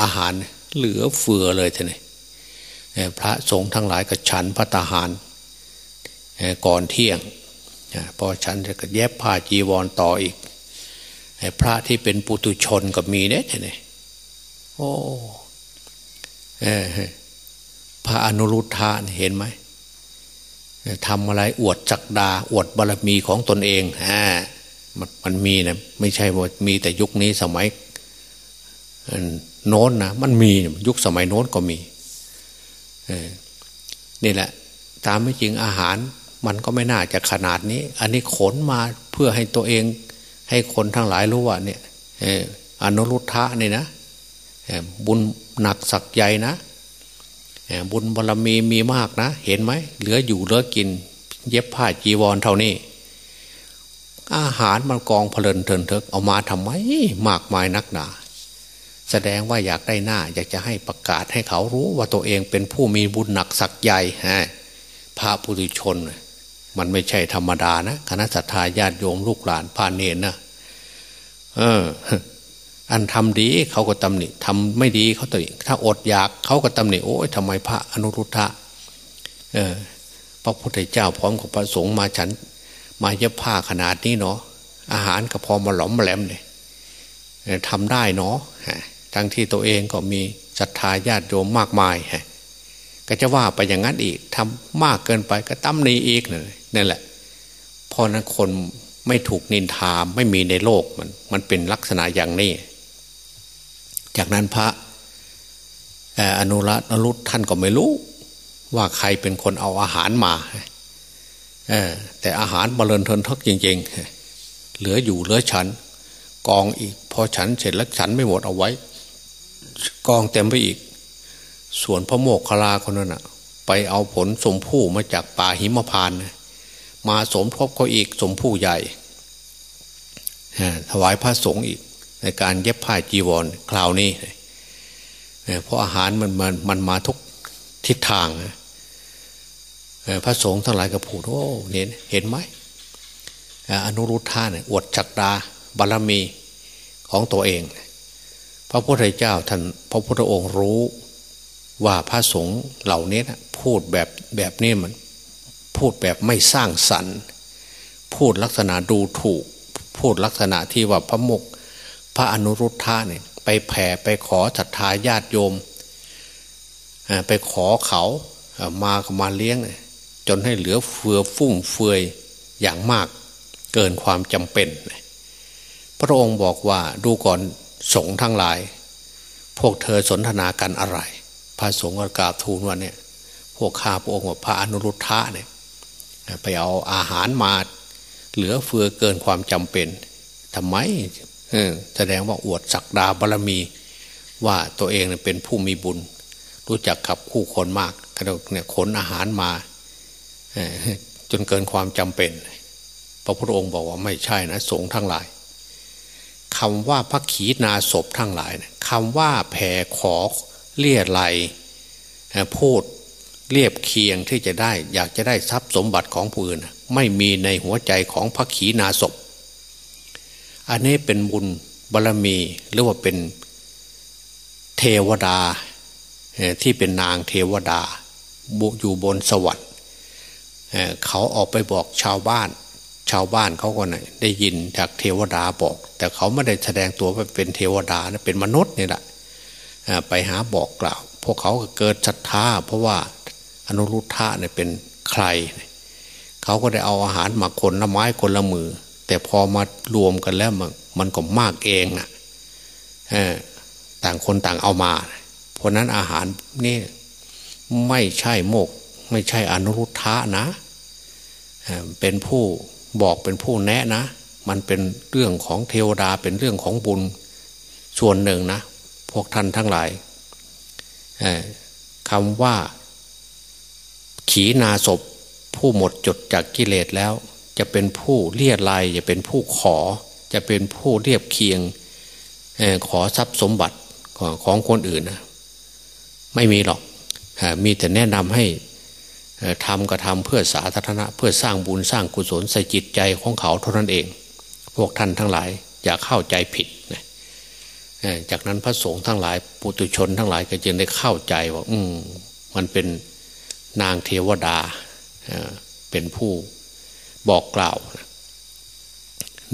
อาหารเหลือเฟือเลยท่นี่พระสงฆ์ทั้งหลายก็ฉันพระตาหาร ก่อนเที่ยงพอฉันจะก็เย็บผ้าจีวรต่ออีกพระที่เป็นปุตุชนก็มีเนี่ยท่นี่โอ้พระอนุรุทธะเห็นไหมทำอะไรอวดจักดา อวดบารมีของตนเองอ่ามันมันมีนะไม่ใช่ว่ามีแต่ยุคนี้สมัยโน้นนะมันมียุคสมัยโน้นก็มีนี่แหละ ตามไม่จริงอาหาร มันก็ไม่น่าจะขนาดนี้ อันนี้ขนมาเพื่อให้ตัวเอง ให้คนทั้งหลายรู้ว่าเนี่ยอนุรุทธะนี่นะบุญหนักสักใหญ่นะบุญบารรมีมีมากนะ เห็นไหมเหลืออยู่เหลือกิน เย็บผ้าจีวรเท่านี้ อาหารมันกองเพลินเทินเถิกเอามาทำไมมากมายนักหนาแสดงว่าอยากได้หน้า อยากจะให้ประกาศให้เขารู้ว่าตัวเองเป็นผู้มีบุญหนักสักใหญ่ฮะพระปุถุชน มันไม่ใช่ธรรมดานะคณะสัตยาญาติโยมลูกหลานพาเนนนะเออ อันทำดีเขาก็ตำหนิทำไม่ดีเขาตำหนิถ้าอดอยากเขาก็ตำหนิโอ้ยทำไมพระอนุรุทธะเออพระพุทธเจ้าพร้อมกับพระสงฆ์มาฉัน มาเย็บผ้าขนาดนี้เนาะอาหารก็พอมาหลอมแหลมเลยทำได้เนาะทั้งที่ตัวเองก็มีศรัทธาญาติโยมมากมายฮะ ก็จะว่าไปอย่างนั้นอีกทำมากเกินไปก็ตั้มนีอีกนั่นแหละเพราะนั้นคนไม่ถูกนินทาไม่มีในโลกมัน มันเป็นลักษณะอย่างนี้ จากนั้นพระอนุรัตนรุตท่านก็ไม่รู้ ว่าใครเป็นคนเอาอาหารมาแต่อาหารบาเรินเทินทักจริงๆ เหลืออยู่เหลือฉัน กองอีก พอฉันเสร็จแล้วฉันไม่หมดเอาไว้ กองเต็มไปอีก ส่วนพระโมกขลาคนนั้นอะไปเอาผลสมผู้มาจากป่าหิมพานมาสมทบเขาอีกสมผู้ใหญ่ถวายพระสงฆ์อีก ในการเย็บผ้าจีวรคราวนี้เพราะอาหารมันมันมันมาทุกทิศทางพระสงฆ์ทั้งหลายก็พูดโอ้เห็นเห็นไหมอนุรุทธาเนี่ยอวดจักดาบารมีของตัวเอง พระพุทธเจ้าท่านพระพุทธองค์รู้ ว่าพระสงฆ์เหล่านี้นะพูดแบบแบบนี้มัน พูดแบบไม่สร้างสรรค์ พูดลักษณะดูถูก พูดลักษณะที่ว่าพระมุกพระอนุรุทธาเนี่ยไปแผ่ไปขอศรัทธาญาติโยม ไปขอเขามาก็มาเลี้ยง จนให้เหลือเฟือฟุ่มเฟือยอย่างมากเกินความจำเป็น พระองค์บอกว่าดูก่อนสงฆ์ทั้งหลาย พวกเธอสนทนากันอะไร ระสงฆ์กราบทูลว่าเนี่ยพวกข้าพระองค์ว่าพระอนุรุทธะเนี่ยไปเอาอาหารมาเหลือเฟือเกินความจำเป็นทำไมแสดงว่าอวดศักดาบารมี ว่าตัวเองเป็นผู้มีบุญ รู้จักขับคู่คนมากก็เนี่ยขนอาหารมาจนเกินความจำเป็น พระพุทธองค์บอกว่าไม่ใช่นะสงฆ์ทั้งหลายคำว่าพระขีณาศพทั้งหลายคำว่าแผ่ขอ เลี่ยไรพูดเรียบเคียงที่จะได้ อยากจะได้ทรัพย์สมบัติของผู้อื่นไม่มีในหัวใจของพระขีณาศพอันนี้เป็นบุญบารรมีหรือว่าเป็นเทวดาที่เป็นนางเทวดาอยู่บนสวรรค์เขาออกไปบอกชาวบ้าน ชาวบ้านเขาก็ได้ยินจากเทวดาบอก แต่เขาไม่ได้แสดงตัวเป็นเทวดานะเป็นมนุษย์นี่แหละ ไปหาบอกกล่าว พวกเขาเกิดศรัทธาเพราะว่าอนุรุทธะเนี่ยเป็นใคร เขาก็ได้เอาอาหารมาคนละไม้คนละมือ แต่พอมารวมกันแล้วมันมันก็มากเองนะต่างคนต่างเอามา เพราะนั้นอาหารนี่ไม่ใช่โมก ไม่ใช่อนุรุทธะนะเป็นผู้บอกเป็นผู้แนะนะ มันเป็นเรื่องของเทวดาเป็นเรื่องของบุญส่วนหนึ่งนะ พวกท่านทั้งหลายคำว่า ขีนาศพผู้หมดจดจากกิเลสแล้ว จะเป็นผู้เลียลายจะเป็นผู้ขอ จะเป็นผู้เรียบเคียงขอทรัพย์สมบัติของคนอื่นนะไม่มีหรอกมีแต่แนะนำให้ทำก็ทำเพื่อสาธารณะ เพื่อสร้างบุญสร้างกุศลใส่จิตใจของเขาเท่านั้นเอง พวกท่านทั้งหลายอย่าเข้าใจผิด จากนั้นพระสงฆ์ทั้งหลายปุตุชนทั้งหลายก็จึงได้เข้าใจว่า อืมมันเป็นนางเทวดาเป็นผู้บอกกล่าว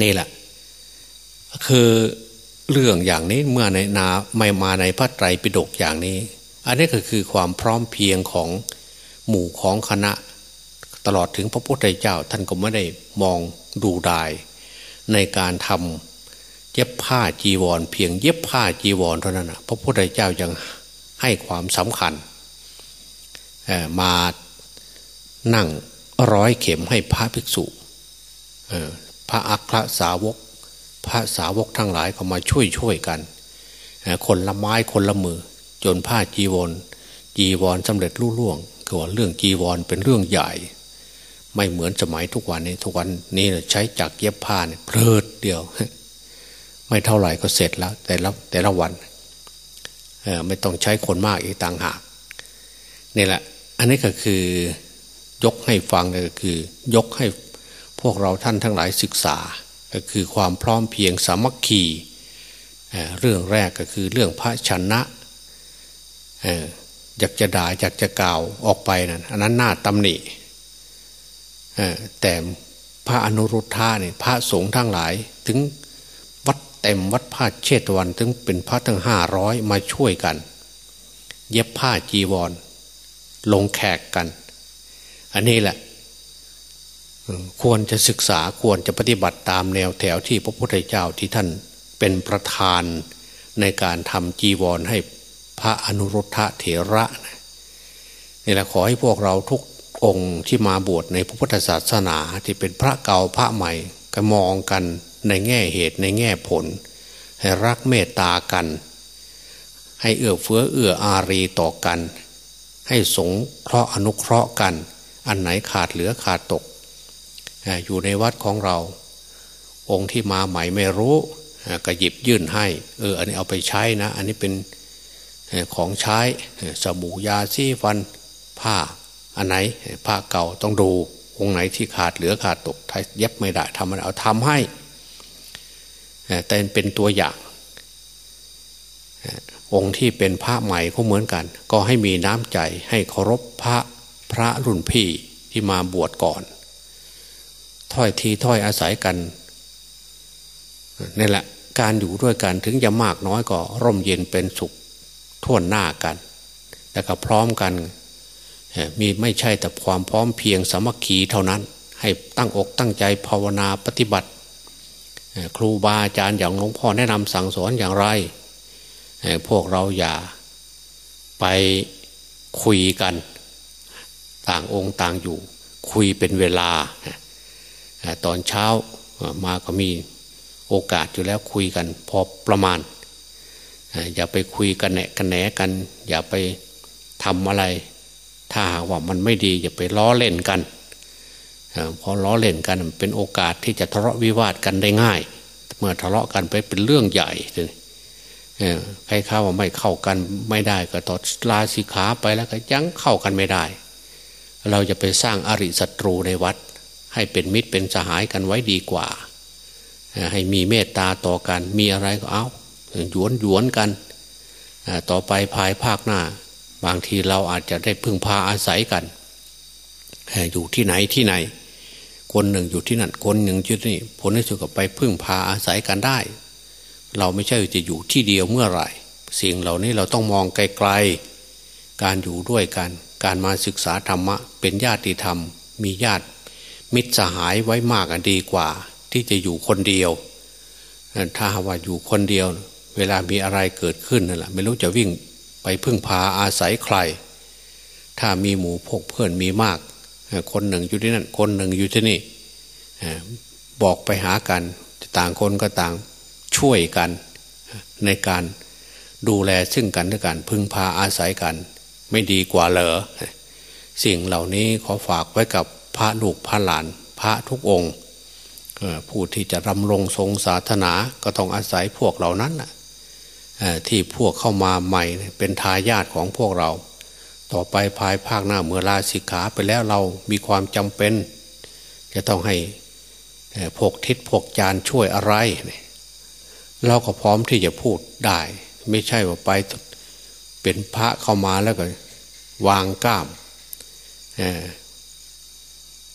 นี่แหละ คือเรื่องอย่างนี้เมื่อในนาไม่มาในพระไตรปิฎกอย่างนี้ อันนี้ก็คือความพร้อมเพียงของหมู่ของคณะ ตลอดถึงพระพุทธเจ้าท่านก็ไม่ได้มองดูดายในการทำ เย็บผ้าจีวร เพียงเย็บผ้าจีวรเท่านั้นนะพระพุทธเจ้ายังให้ความสำคัญมานั่งร้อยเข็มให้พระภิกษุพระอัครสาวก พระสาวกทั้งหลายก็มาช่วยช่วยกัน คนละไม้คนละมือ จนผ้าจีวร จีวรสำเร็จรุ่ล่วงคือว่าเรื่องจีวรเป็นเรื่องใหญ่ ไม่เหมือนสมัยทุกวันนี้ทุกวันนี้ใช้จักเย็บผ้าเนี่ยเพลิดเดียว ไม่เท่าไหร่ก็เสร็จแล้ว แต่ละแต่ละวันไม่ต้องใช้คนมากอีกต่างหากนี่แหละ อันนี้ก็คือยกให้ฟังก็คือ ยกให้พวกเราท่านทั้งหลายศึกษา ก็คือความพร้อมเพียงสามัคคีเรื่องแรกก็คือเรื่องพระชนะอยากจะด่าอยากจะกล่าวออกไปนั่นอันนั้นน่าตำหนิแต่พระอนุรุทธาเนี่ยพระสงฆ์ทั้งหลาย ถึง เต็มวัดผ้าเชตวันถึงเป็นพระทั้งห้าร้อยมาช่วยกัน เย็บผ้าจีวร ลงแขกกัน อันนี้แหละ ควรจะศึกษาควรจะปฏิบัติตามแนวแถวที่พระพุทธเจ้าที่ท่านเป็นประธานในการทำจีวรให้พระอนุรุทธะเถระนี่แหละขอให้พวกเราทุกองค์ที่มาบวชในพระพุทธศาสนาที่เป็นพระเก่าพระใหม่ก็มองกัน ในแง่เหตุในแง่ผล ให้รักเมตตากัน ให้เอื้อเฟื้อเอื้ออารีต่อกัน ให้สงเคราะห์อนุเคราะห์กัน อันไหนขาดเหลือขาดตก อยู่ในวัดของเรา องค์ที่มาใหม่ไม่รู้ก็หยิบยื่นให้ เออ อันนี้เอาไปใช้นะ อันนี้เป็นของใช้สบู่ยาซีฟันผ้า อันไหนผ้าเก่าต้องดูองค์ไหนที่ขาดเหลือขาดตกถ้าเย็บไม่ได้ทำมันเอาทำให้ แต่เป็นตัวอย่าง องค์ที่เป็นพระใหม่ก็เหมือนกัน ก็ให้มีน้ำใจให้เคารพพระพระรุ่นพี่ที่มาบวชก่อน ถ้อยทีถ้อยอาศัยกันนี่แหละการอยู่ด้วยกันถึงจะมากน้อยก็ร่มเย็นเป็นสุขท่วนหน้ากัน แต่ก็พร้อมกันมีไม่ใช่แต่ความพร้อมเพียงสมัคคีเท่านั้น ให้ตั้งอกตั้งใจภาวนาปฏิบัติ ครูบาอาจารย์อย่างหลวงพ่อแนะนำสั่งสอนอย่างไร พวกเราอย่าไปคุยกัน ต่างองค์ต่างอยู่ คุยเป็นเวลา ตอนเช้ามาก็มีโอกาสอยู่แล้วคุยกันพอประมาณ อย่าไปคุยกันแหนกันแหนกัน อย่าไปทำอะไร ถ้าหากว่ามันไม่ดีอย่าไปล้อเล่นกัน พอล้อเล่นกันเป็นโอกาสที่จะทะเลาะวิวาทกันได้ง่าย เมื่อทะเลาะกันไปเป็นเรื่องใหญ่เลยใครเข้าว่าไม่เข้ากันไม่ได้ก็ต่อลาสิขาไปแล้วก็ยังเข้ากันไม่ได้ เราจะไปสร้างอริศัตรูในวัด ให้เป็นมิตรเป็นสหายกันไว้ดีกว่า ให้มีเมตตาต่อกันมีอะไรก็เอาหยวนหยวนกัน ต่อไปภายภาคหน้า บางทีเราอาจจะได้พึ่งพาอาศัยกัน อยู่ที่ไหนที่ไหน คนหนึ่งอยู่ที่นั่นคนหนึ่งอยู่ที่นี่ผลที่สุดก็ไปพึ่งพาอาศัยกันได้ เราไม่ใช่จะอยู่ที่เดียวเมื่อไหร่สิ่งเหล่านี้เราต้องมองไกลๆการอยู่ด้วยกัน การมาศึกษาธรรมะ เป็นญาติธรรม มีญาติ มิตรสหายไว้มากกันดีกว่า ที่จะอยู่คนเดียวถ้าว่าอยู่คนเดียว เวลามีอะไรเกิดขึ้นนั่นแหละไม่รู้จะวิ่งไปพึ่งพาอาศัยใคร ถ้ามีหมู่พกเพื่อนมีมาก คนหนึ่งอยู่ที่นั่น คนหนึ่งอยู่ที่นี่บอกไปหากันต่างคนก็ต่างช่วยกันในการดูแลซึ่งกันและกันพึ่งพาอาศัยกัน ไม่ดีกว่าเหรอสิ่งเหล่านี้ขอฝากไว้กับพระลูกพระหลาน พระทุกองค์ผู้ที่จะรำรงทรงศาสนาก็ต้องอาศัยพวกเหล่านั้นที่พวกเข้ามาใหม่เป็นทายาทของพวกเรา ต่อไปภายภาคหน้าเมื่อลาสิกขาไปแล้วเรามีความจำเป็น จะต้องให้พวกทิศพวกจานช่วยอะไร เราก็พร้อมที่จะพูดได้ ไม่ใช่ว่าไปเป็นพระเข้ามาแล้วก็วางก้าม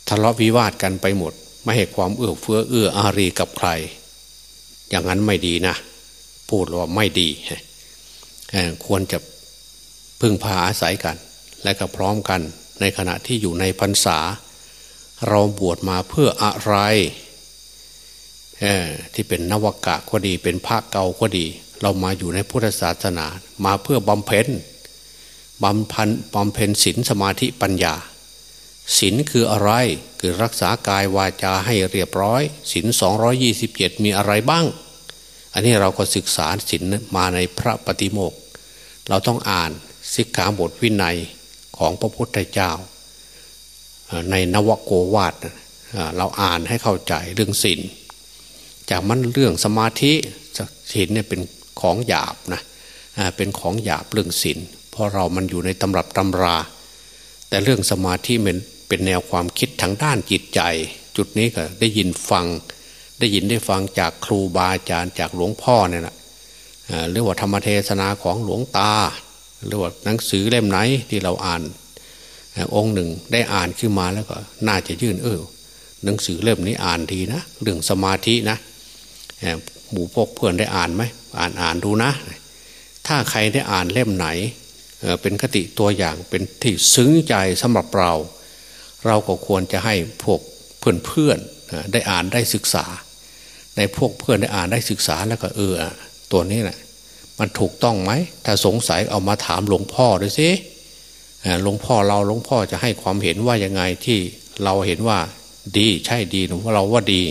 ทะเลาะวิวาทกันไปหมด ไม่ให้ความเอื้อเฟื้อเอื้ออารีกับใคร อย่างนั้นไม่ดีนะ พูดว่าไม่ดีควรจะพึ่งพาอาศัยกัน และก็พร้อมกันในขณะที่อยู่ในพรรษา เราบวชมาเพื่ออะไรที่เป็นนวกะก็ดีเป็นพระเก่าก็ดี เรามาอยู่ในพุทธศาสนา มาเพื่อบำเพ็ญบำพันบำเพ็ญศีลสมาธิปัญญาศีลคืออะไรคือรักษากายวาจาให้เรียบร้อยศีลสองยี่สิบเจ็ดมีอะไรบ้าง อันนี้เราก็ศึกษาศีลมาในพระปฏิโมก เราต้องอ่านสิกขาบทวินัย ของพระพุทธเจ้า ในนวโกวาทเราอ่านให้เข้าใจเรื่องศีลจากมันเรื่องสมาธิศีลเนี่ยเป็นของหยาบนะเป็นของหยาบเรื่องศีลเพราะเรามันอยู่ในตำรับตำรา แต่เรื่องสมาธิมันเป็นแนวความคิดทางด้านจิตใจ จุดนี้ก็ได้ยินฟังได้ยินได้ฟังจากครูบาอาจารย์จากหลวงพ่อเนี่ยนะหรือว่าธรรมเทศนาของหลวงตา หรือว่าหนังสือเล่มไหนที่เราอ่าน องค์หนึ่งได้อ่านขึ้นมาแล้วก็น่าจะยื่นเออหนังสือเล่มนี้อ่านดีนะเรื่องสมาธินะหมู่พกเพื่อนได้อ่านไหมอ่านอ่านดูนะ ถ้าใครได้อ่านเล่มไหนเป็นคติตัวอย่างเป็นที่ซึ้งใจสำหรับเรา เราก็ควรจะให้พวกเพื่อนเพื่อนได้อ่านได้ศึกษา ในพวกเพื่อนได้อ่านได้ศึกษาแล้วก็เออตัวนี้แหละ มันถูกต้องไหม ถ้าสงสัยเอามาถามหลวงพ่อดูสิหลวงพ่อเราหลวงพ่อจะให้ความเห็นว่ายังไงที่เราเห็นว่าดีใช่ดีหรือว่าเราว่าดี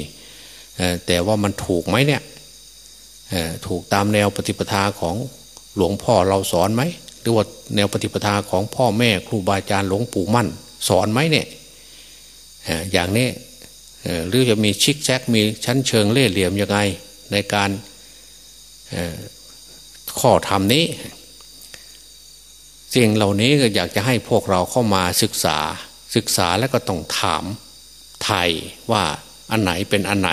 แต่ว่ามันถูกไหมเนี่ยถูกตามแนวปฏิปทาของหลวงพ่อเราสอนไหมหรือว่าแนวปฏิปทาของพ่อแม่ครูบาอาจารย์หลวงปู่มั่น สอนไหมเนี่ยอย่างนี้หรือจะมีชิกแซกมีชั้นเชิงเล่เหลี่ยมยังไงในการ ข้อธรรมนี้สิ่งเหล่านี้ก็อยากจะให้พวกเราเข้ามาศึกษาศึกษาแล้วก็ต้องถามไทยว่าอันไหนเป็นอันไหน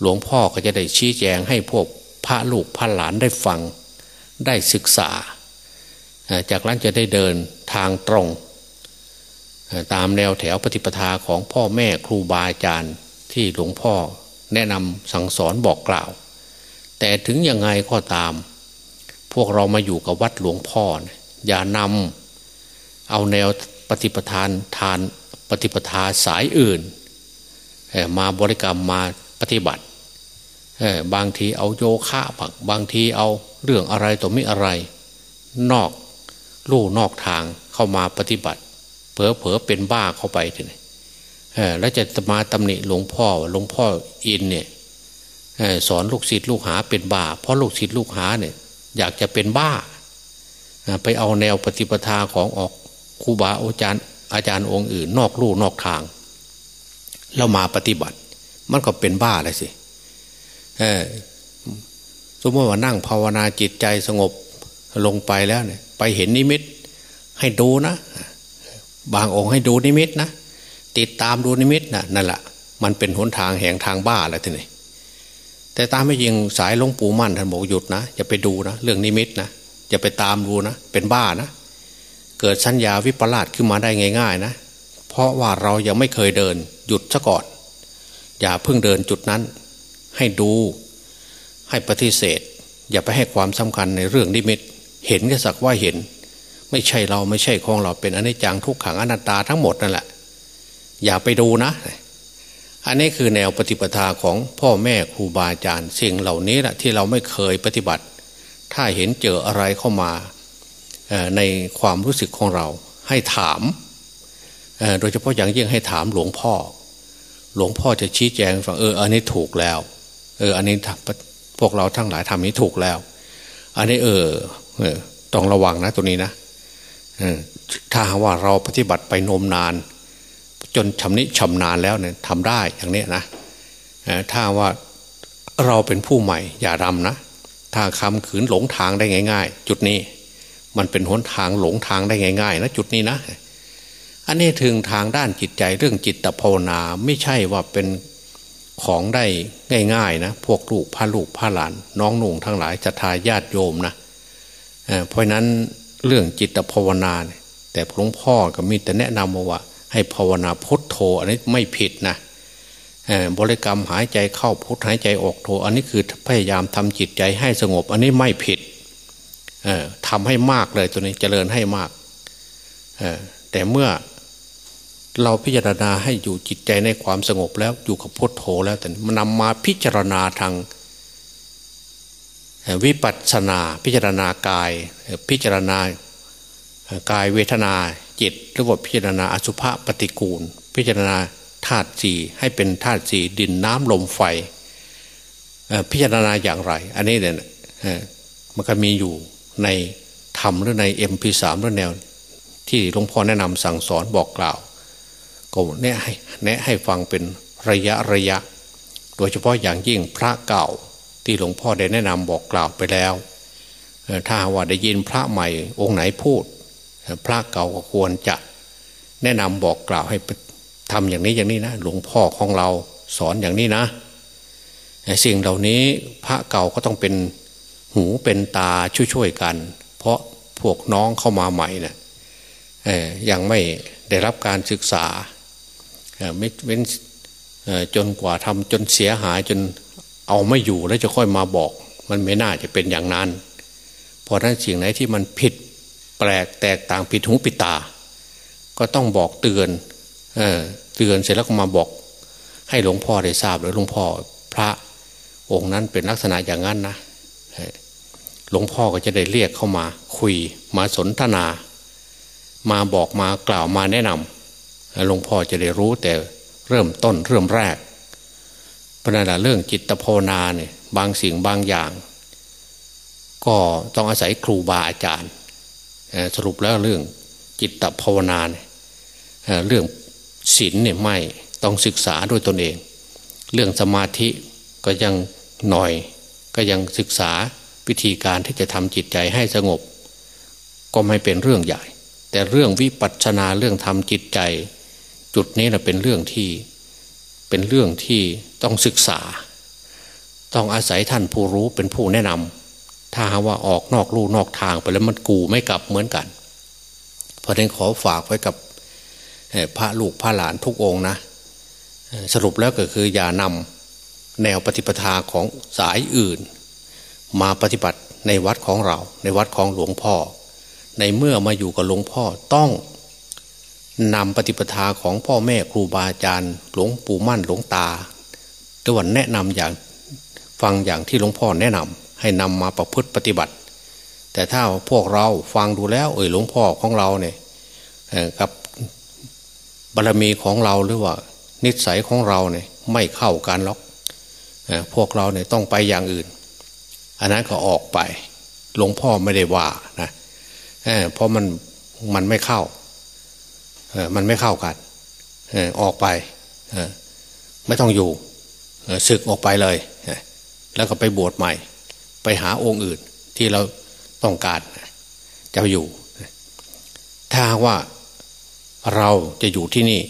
หลวงพ่อก็จะได้ชี้แจงให้พวกพระลูกพระหลานได้ฟังได้ศึกษา จากนั้นจะได้เดินทางตรง ตามแนวแถวปฏิปทาของพ่อแม่ครูบาอาจารย์ที่หลวงพ่อแนะนำสั่งสอนบอกกล่าว แต่ถึงยังไงก็ตาม พวกเรามาอยู่กับวัดหลวงพ่ออย่านำเอาแนวปฏิปทานทานปฏิปทาสายอื่น มาบริกรรมมาปฏิบัติ บางทีเอาโยคะบักบางทีเอาเรื่องอะไรตัวไม่อะไร นอกลู่นอกทางเข้ามาปฏิบัติ เผลอเผลอเป็นบ้าเข้าไปทีนี้แล้วจะมาตำหนิหลวงพ่อหลวงพ่ออินเนี่ยสอนลูกศิษย์ลูกหาเป็นบ้า เพราะลูกศิษย์ลูกหาเนี่ย อยากจะเป็นบ้า ไปเอาแนวปฏิปทาของออกครูบาอาจารย์อาจารย์องค์อื่น นอกลู่นอกทางแล้วมาปฏิบัติ มันก็เป็นบ้าเลยสิสมมติว่านั่งภาวนาจิตใจสงบลงไปแล้วเนี่ย ไปเห็นนิมิต ให้ดูนะบางองค์ให้ดูนิมิตนะติดตามดูนิมิตนะนั่นแหละมันเป็นหนทางแห่งทางบ้าแล้วทีนี้ แต่ตามไม่ยิงสายหลวงปู่มั่นท่านบอกหยุดนะอย่าไปดูนะเรื่องนิมิตนะอย่าไปตามดูนะเป็นบ้านะ เกิดสัญญาวิปลาสขึ้นมาได้ง่าย ๆ นะ เพราะว่าเรายังไม่เคยเดิน หยุดซะก่อน อย่าเพิ่งเดินจุดนั้น ให้ดู ให้ปฏิเสธ อย่าไปให้ความสำคัญในเรื่องนิมิต เห็นก็สักว่าเห็น ไม่ใช่เราไม่ใช่ของเราเป็นอนิจจังทุกขังอนัตตาทั้งหมดนั่นแหละอย่าไปดูนะ อันนี้คือแนวปฏิปทาของพ่อแม่ครูบาอาจารย์สิ่งเหล่านี้แหละที่เราไม่เคยปฏิบัติ ถ้าเห็นเจออะไรเข้ามาในความรู้สึกของเราให้ถาม โดยเฉพาะอย่างยิ่งให้ถามหลวงพ่อ หลวงพ่อจะชี้แจงฟังเอออันนี้ถูกแล้วเอออันนี้พวกเราทั้งหลายทำนี้ถูกแล้ว อันนี้เออเออต้องระวังนะตัวนี้นะถ้าว่าเราปฏิบัติไปนมนาน จนชำนิชำนานแล้วเนี่ยทำได้อย่างนี้นะถ้าว่าเราเป็นผู้ใหม่อย่ารำนะ ถ้าคำขืนหลงทางได้ง่าย ๆ จุดนี้ มันเป็นหนทางหลงทางได้ง่าย ๆ นะ จุดนี้นะ อันนี้ถึงทางด้านจิตใจเรื่องจิตภาวนาไม่ใช่ว่าเป็นของได้ง่ายๆนะพวกลูกพาลูกพาหลาน น้องหนุ่งทั้งหลายจะทายาติโยมนะเพราะนั้นเรื่องจิตภาวนาแต่หลวงพ่อก็มีแต่แนะนำมาว่า ให้ภาวนาพุทโธอันนี้ไม่ผิดนะบริกรรมหายใจเข้าพุทหายใจออกโธอันนี้คือพยายามทำจิตใจให้สงบ อันนี้ไม่ผิดทำให้มากเลยตัวนี้เจริญให้มากแต่เมื่อเราพิจารณาให้อยู่จิตใจในความสงบแล้วอยู่กับพุทโธแล้วแต่มันนำมาพิจารณาทางวิปัสสนาพิจารณากายพิจารณากายเวทนา จิตหรือว่าพิจารณาอสุภะปฏิกูล พิจารณาธาตุสี่ให้เป็นธาตุสี่ดินน้ำลมไฟพิจารณาอย่างไร อันนี้เนี่ยมันก็มีอยู่ในธรรมหรือในเอ็มพีสามหรือแนว ที่หลวงพ่อแนะนำสั่งสอนบอกกล่าวก็แนะให้แนะให้ฟังเป็นระยะระยะ โดยเฉพาะอย่างยิ่งพระเก่าที่หลวงพ่อได้แนะนำบอกกล่าวไปแล้วถ้าว่าได้ยินพระใหม่องค์ไหนพูด พระเก่าก็ควรจะแนะนำบอกกล่าวให้ทำอย่างนี้อย่างนี้นะหลวงพ่อของเราสอนอย่างนี้นะสิ่งเหล่านี้พระเก่าก็ต้องเป็นหูเป็นตาช่วยๆกัน เพราะพวกน้องเข้ามาใหม่เนะี่ยยังไม่ได้รับการศึกษาไม่เว้นจนกว่าทำจนเสียหายจนเอเอาไม่อยู่แล้วจะค่อยมาบอก มันไม่น่าจะเป็นอย่างนั้น เพราะนั้นสิ่งไหนที่มันผิด แปลกแตกต่างผิดหูผิดตา ก็ต้องบอกเตือนเออเตือนเสร็จแล้วก็มาบอก ให้หลวงพ่อได้ทราบหรือหลวงพ่อพระองค์นั้นเป็นลักษณะอย่างนั้นนะหลวงพ่อก็จะได้เรียกเข้ามาคุยมาสนทนา มาบอกมากล่าวมาแนะนำหลวงพ่อจะได้รู้แต่เริ่มต้นเริ่มแรกเพราะนั้นเรื่องจิตภาวนาเนี่ยบางสิ่งบางอย่าง ก็ต้องอาศัยครูบาอาจารย์ สรุปแล้วเรื่องจิตภาวนาเนี่ยเรื่องศีลเนี่ยไม่ต้องศึกษาด้วยตนเอง เรื่องสมาธิก็ยังหน่อย ก็ยังศึกษาวิธีการที่จะทำจิตใจให้สงบ ก็ไม่เป็นเรื่องใหญ่ แต่เรื่องวิปัสสนาเรื่องทำจิตใจ จุดนี้นะเป็นเรื่องที่เป็นเรื่องที่ต้องศึกษา ต้องอาศัยท่านผู้รู้เป็นผู้แนะนำ ถ้าหาว่าออกนอกลู่นอกทางไปแล้วมันกูไม่กลับเหมือนกัน เพราะนั้นขอฝากไว้กับพระลูกพระหลานทุกองนะ สรุปแล้วก็คืออย่านำแนวปฏิปทาของสายอื่น มาปฏิบัติในวัดของเรา ในวัดของหลวงพ่อ ในเมื่อมาอยู่กับหลวงพ่อต้องนำปฏิปทาของพ่อแม่ครูบาอาจารย์ หลวงปู่มั่นหลวงตาตะวันแนะนำอย่างฟังอย่างที่หลวงพ่อแนะนำ ให้นำมาประพฤติปฏิบัติ แต่ถ้าพวกเราฟังดูแล้ว เออหลวงพ่อของเราเนี่ยกับบารมีของเราหรือว่า นิสัยของเราเนี่ยไม่เข้ากันหรอกพวกเราเนี่ยต้องไปอย่างอื่น อันนั้นก็ออกไป หลวงพ่อไม่ได้ว่านะเพราะมันมันไม่เข้ามันไม่เข้ากันออกไปไม่ต้องอยู่ศึกออกไปเลย แล้วก็ไปบวชใหม่ ไปหาองค์อื่นที่เราต้องการจะอยู่ ถ้าว่าเราจะอยู่ที่นี่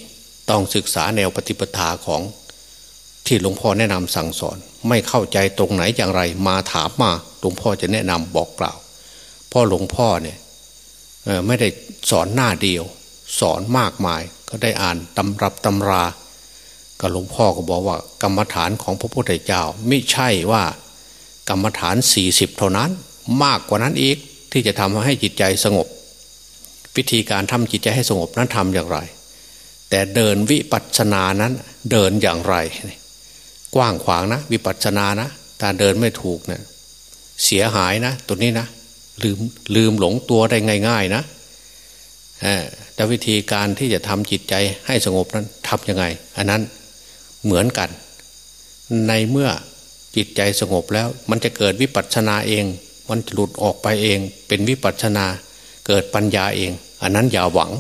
ต้องศึกษาแนวปฏิปทาของที่หลวงพ่อแนะนำสั่งสอน ไม่เข้าใจตรงไหนอย่างไร มาถามมาหลวงพ่อจะแนะนำบอกกล่าวพ่อหลวงพ่อเนี่ยไม่ได้สอนหน้าเดียว สอนมากมาย ก็ได้อ่านตำรับตำรา ก็หลวงพ่อก็บอกว่ากรรมฐานของพระพุทธเจ้า ไม่ใช่ว่า กรรมฐานสี่สิบเท่านั้น มากกว่านั้นอีกที่จะทำให้จิตใจสงบ วิธีการทำจิตใจให้สงบนั้นทำอย่างไร แต่เดินวิปัสสนานั้นเดินอย่างไร กว้างขวางนะ วิปัสสนานะถ้าเดินไม่ถูกเนะี่ยเสียหายนะตัวนี้นะลืมลืมหลงตัวได้ง่าย ๆ นะแต่วิธีการที่จะทำจิตใจให้สงบนั้นทำยังไง อันนั้นเหมือนกัน ในเมื่อ จิตใจสงบแล้ว มันจะเกิดวิปัสสนาเอง มันหลุดออกไปเอง เป็นวิปัสสนาเกิดปัญญาเอง อันนั้นอย่าหวัง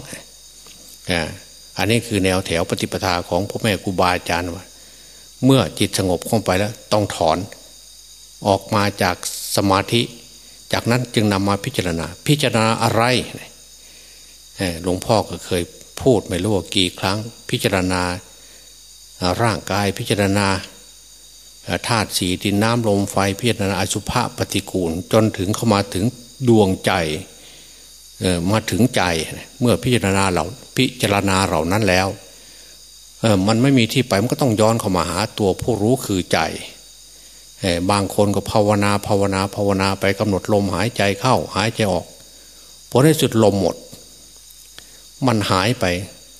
อันนี้คือแนวแถวปฏิปทาของพ่อแม่ครูบาอาจารย์ว่า เมื่อจิตสงบเข้าไปแล้ว ต้องถอน ออกมาจากสมาธิ จากนั้นจึงนำมาพิจารณา พิจารณาอะไรหลวงพ่อก็เคยพูดไม่รู้กี่ครั้ง พิจารณาร่างกายพิจารณา ธาตุสีดินน้ำลมไฟพิจารณาอสุภะปฏิกูล จนถึงเข้ามาถึงดวงใจมาถึงใจเมื่อพิจารณาเราพิจารณาเหล่านั้นแล้วมันไม่มีที่ไปมันก็ต้องย้อนเข้ามาหาตัวผู้รู้คือใจบางคนก็ภาวนาภาวนาภาวนาไปกำหนดลมหายใจเข้าหายใจออกพอในสุดลมหมด มันหายไป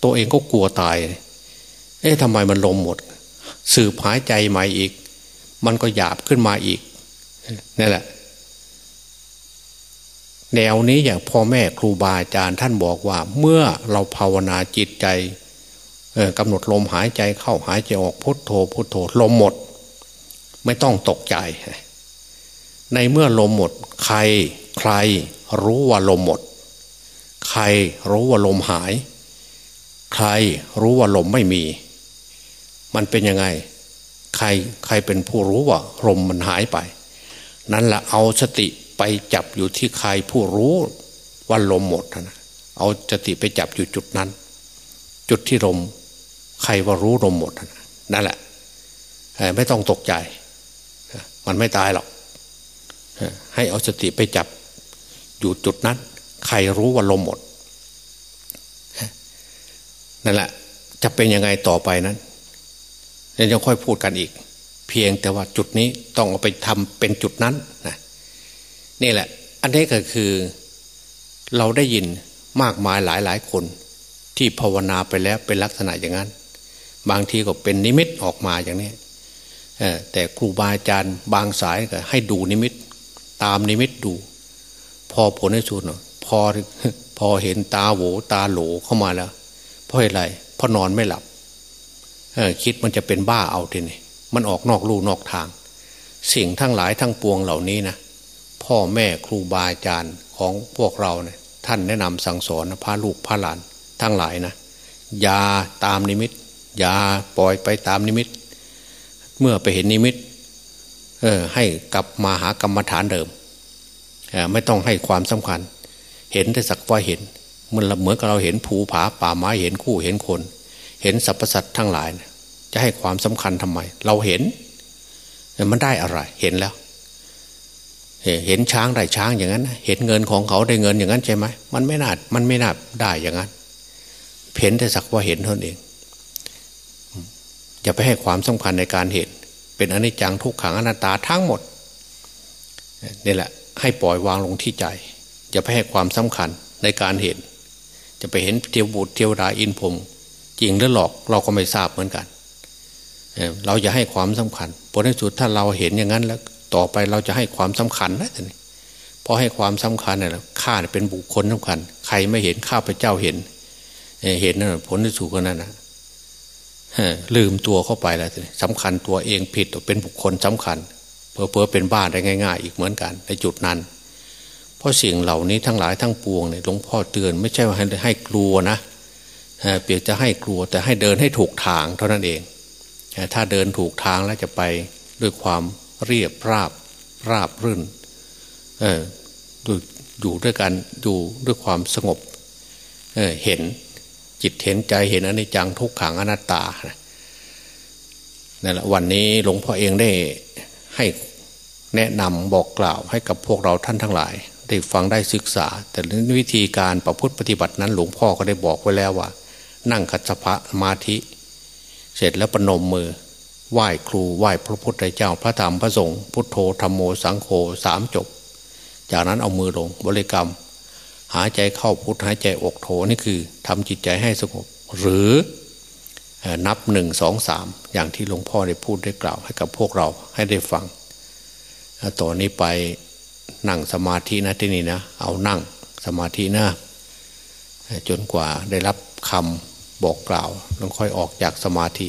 ตัวเองก็กลัวตาย เอ๊ะทำไมมันลมหมด สืบหายใจใหม่อีก มันก็หยาบขึ้นมาอีกนี่แหละ แนวนี้อย่างพ่อแม่ครูบาอาจารย์ท่านบอกว่า เมื่อเราภาวนาจิตใจกำหนดลมหายใจเข้าหายใจออกพุทโธพุทโธลมหมด ไม่ต้องตกใจ ในเมื่อลมหมด ใครใครรู้ว่าลมหมด ใครรู้ว่าลมหาย ใครรู้ว่าลมไม่มี มันเป็นยังไง ใครใครเป็นผู้รู้ว่าลมมันหายไป นั่นแหละเอาสติไปจับอยู่ที่ใครผู้รู้ว่าลมหมดนะเอาสติไปจับอยู่จุดนั้น จุดที่ลมใครว่ารู้ลมหมดนั่นแหละไม่ต้องตกใจ มันไม่ตายหรอกให้เอาสติไปจับอยู่จุดนั้น ใครรู้ว่าลมหมดนั่นแหละจะเป็นยังไงต่อไปนั้น เราจะค่อยพูดกันอีก เพียงแต่ว่าจุดนี้ต้องเอาไปทำเป็นจุดนั้นนะนี่แหละ อันนี้ก็คือเราได้ยินมากมายหลายหลายคน ที่ภาวนาไปแล้วเป็นลักษณะอย่างนั้น บางทีก็เป็นนิมิตออกมาอย่างนี้แต่ครูบาอาจารย์บางสายก็ให้ดูนิมิต ตามนิมิตดู พอผลในสุดพอพอเห็นตาโหวตาโหลเข้ามาแล้ว เพราะอะไรเพราะนอนไม่หลับ คิดมันจะเป็นบ้าเอาทีนี่มันออกนอกลู่นอกทาง สิ่งทั้งหลายทั้งปวงเหล่านี้นะพ่อแม่ครูบาอาจารย์ของพวกเราเนะี่ยท่านแนะนำสั่งสอนพาลูกพาหลานทั้งหลายนะอย่าตามนิมิตอย่าปล่อยไปตามนิมิต เมื่อไปเห็นนิมิตเออให้กลับมาหากรรมฐานเดิมไม่ต้องให้ความสำคัญ เห็นแต่สักว่าเห็นมันเหมือนกับเราเห็นภูผาป่าไม้เห็นคู่เห็นคน เห็นสรรพสัตว์ทั้งหลาย จะให้ความสำคัญทำไม เราเห็น มันได้อะไร เห็นแล้ว เห็นช้างได้ช้างอย่างนั้น เห็นเงินของเขาได้เงินอย่างนั้นใช่ไหมมันไม่น่ามันไม่น่าได้อย่างนั้นเห็นแต่สักว่าเห็นเท่านั้นเองอย่าไปให้ความสำคัญในการเห็น เป็นอนิจจังทุกขังอนัตตาทั้งหมดนี่แหละ ให้ปล่อยวางลงที่ใจอย่าไปให้ความสำคัญในการเห็น จะไปเห็นเทียวบุตรเทียวดาอินพง จริงหรือหลอกเราก็ไม่ทราบเหมือนกันเราจะให้ความสำคัญผลในสุดถ้าเราเห็นอย่างนั้นแล้ว ต่อไปเราจะให้ความสำคัญนะท่านพอให้ความสำคัญเนี่ยข้าเป็นบุคคลสำคัญ ใครไม่เห็นข้าพเจ้าเห็นเห็นนั่นผลที่สุดก็นั่นนะลืมตัวเข้าไปแล้วสำคัญตัวเองผิดเป็นบุคคลสำคัญเพอเพอเป็นบ้านได้ง่าย ๆ อีกเหมือนกัน ในจุดนั้น เพราะสิ่งเหล่านี้ทั้งหลายทั้งปวงเนี่ยหลวงพ่อเตือนไม่ใช่ว่าให้ให้กลัวนะ เปียกจะให้กลัวแต่ให้เดินให้ถูกทางเท่านั้นเอง ถ้าเดินถูกทางแล้วจะไปด้วยความเรียบราบราบรื่นอออยู่ด้วยกันอยู่ด้วยความสงบเเห็นจิตเห็นใจเห็นอนิจจังทุกขังอนัตตานั่นแหละวันนี้หลวงพ่อเองได้ให้แนะนำบอกกล่าวให้กับพวกเราท่านทั้งหลาย ได้ฟังได้ศึกษา แต่วิธีการประพฤติปฏิบัตินั้นหลวงพ่อก็ได้บอกไว้แล้วว่า นั่งคัจพะมาธิ เสร็จแล้วปนมมือ ไหว้ครูไหว้พระพุทธเจ้าพระธรรมพระสงฆ์พุทโธธรรมโมสังโฆสามจบ จากนั้นเอามือลงบริกรรม หายใจเข้าพุทหายใจออกโธนี่คือทำจิตใจให้สงบหรือนับหนึ่งสองสามอย่างที่หลวงพ่อได้พูดได้กล่าวให้กับพวกเราให้ได้ฟังต่อนนี้ไปนั่งสมาธินะที่นี่นะ เอานั่งสมาธินะจนกว่าได้รับคำ บอกกล่าวแล้วค่อยออกจากสมาธิ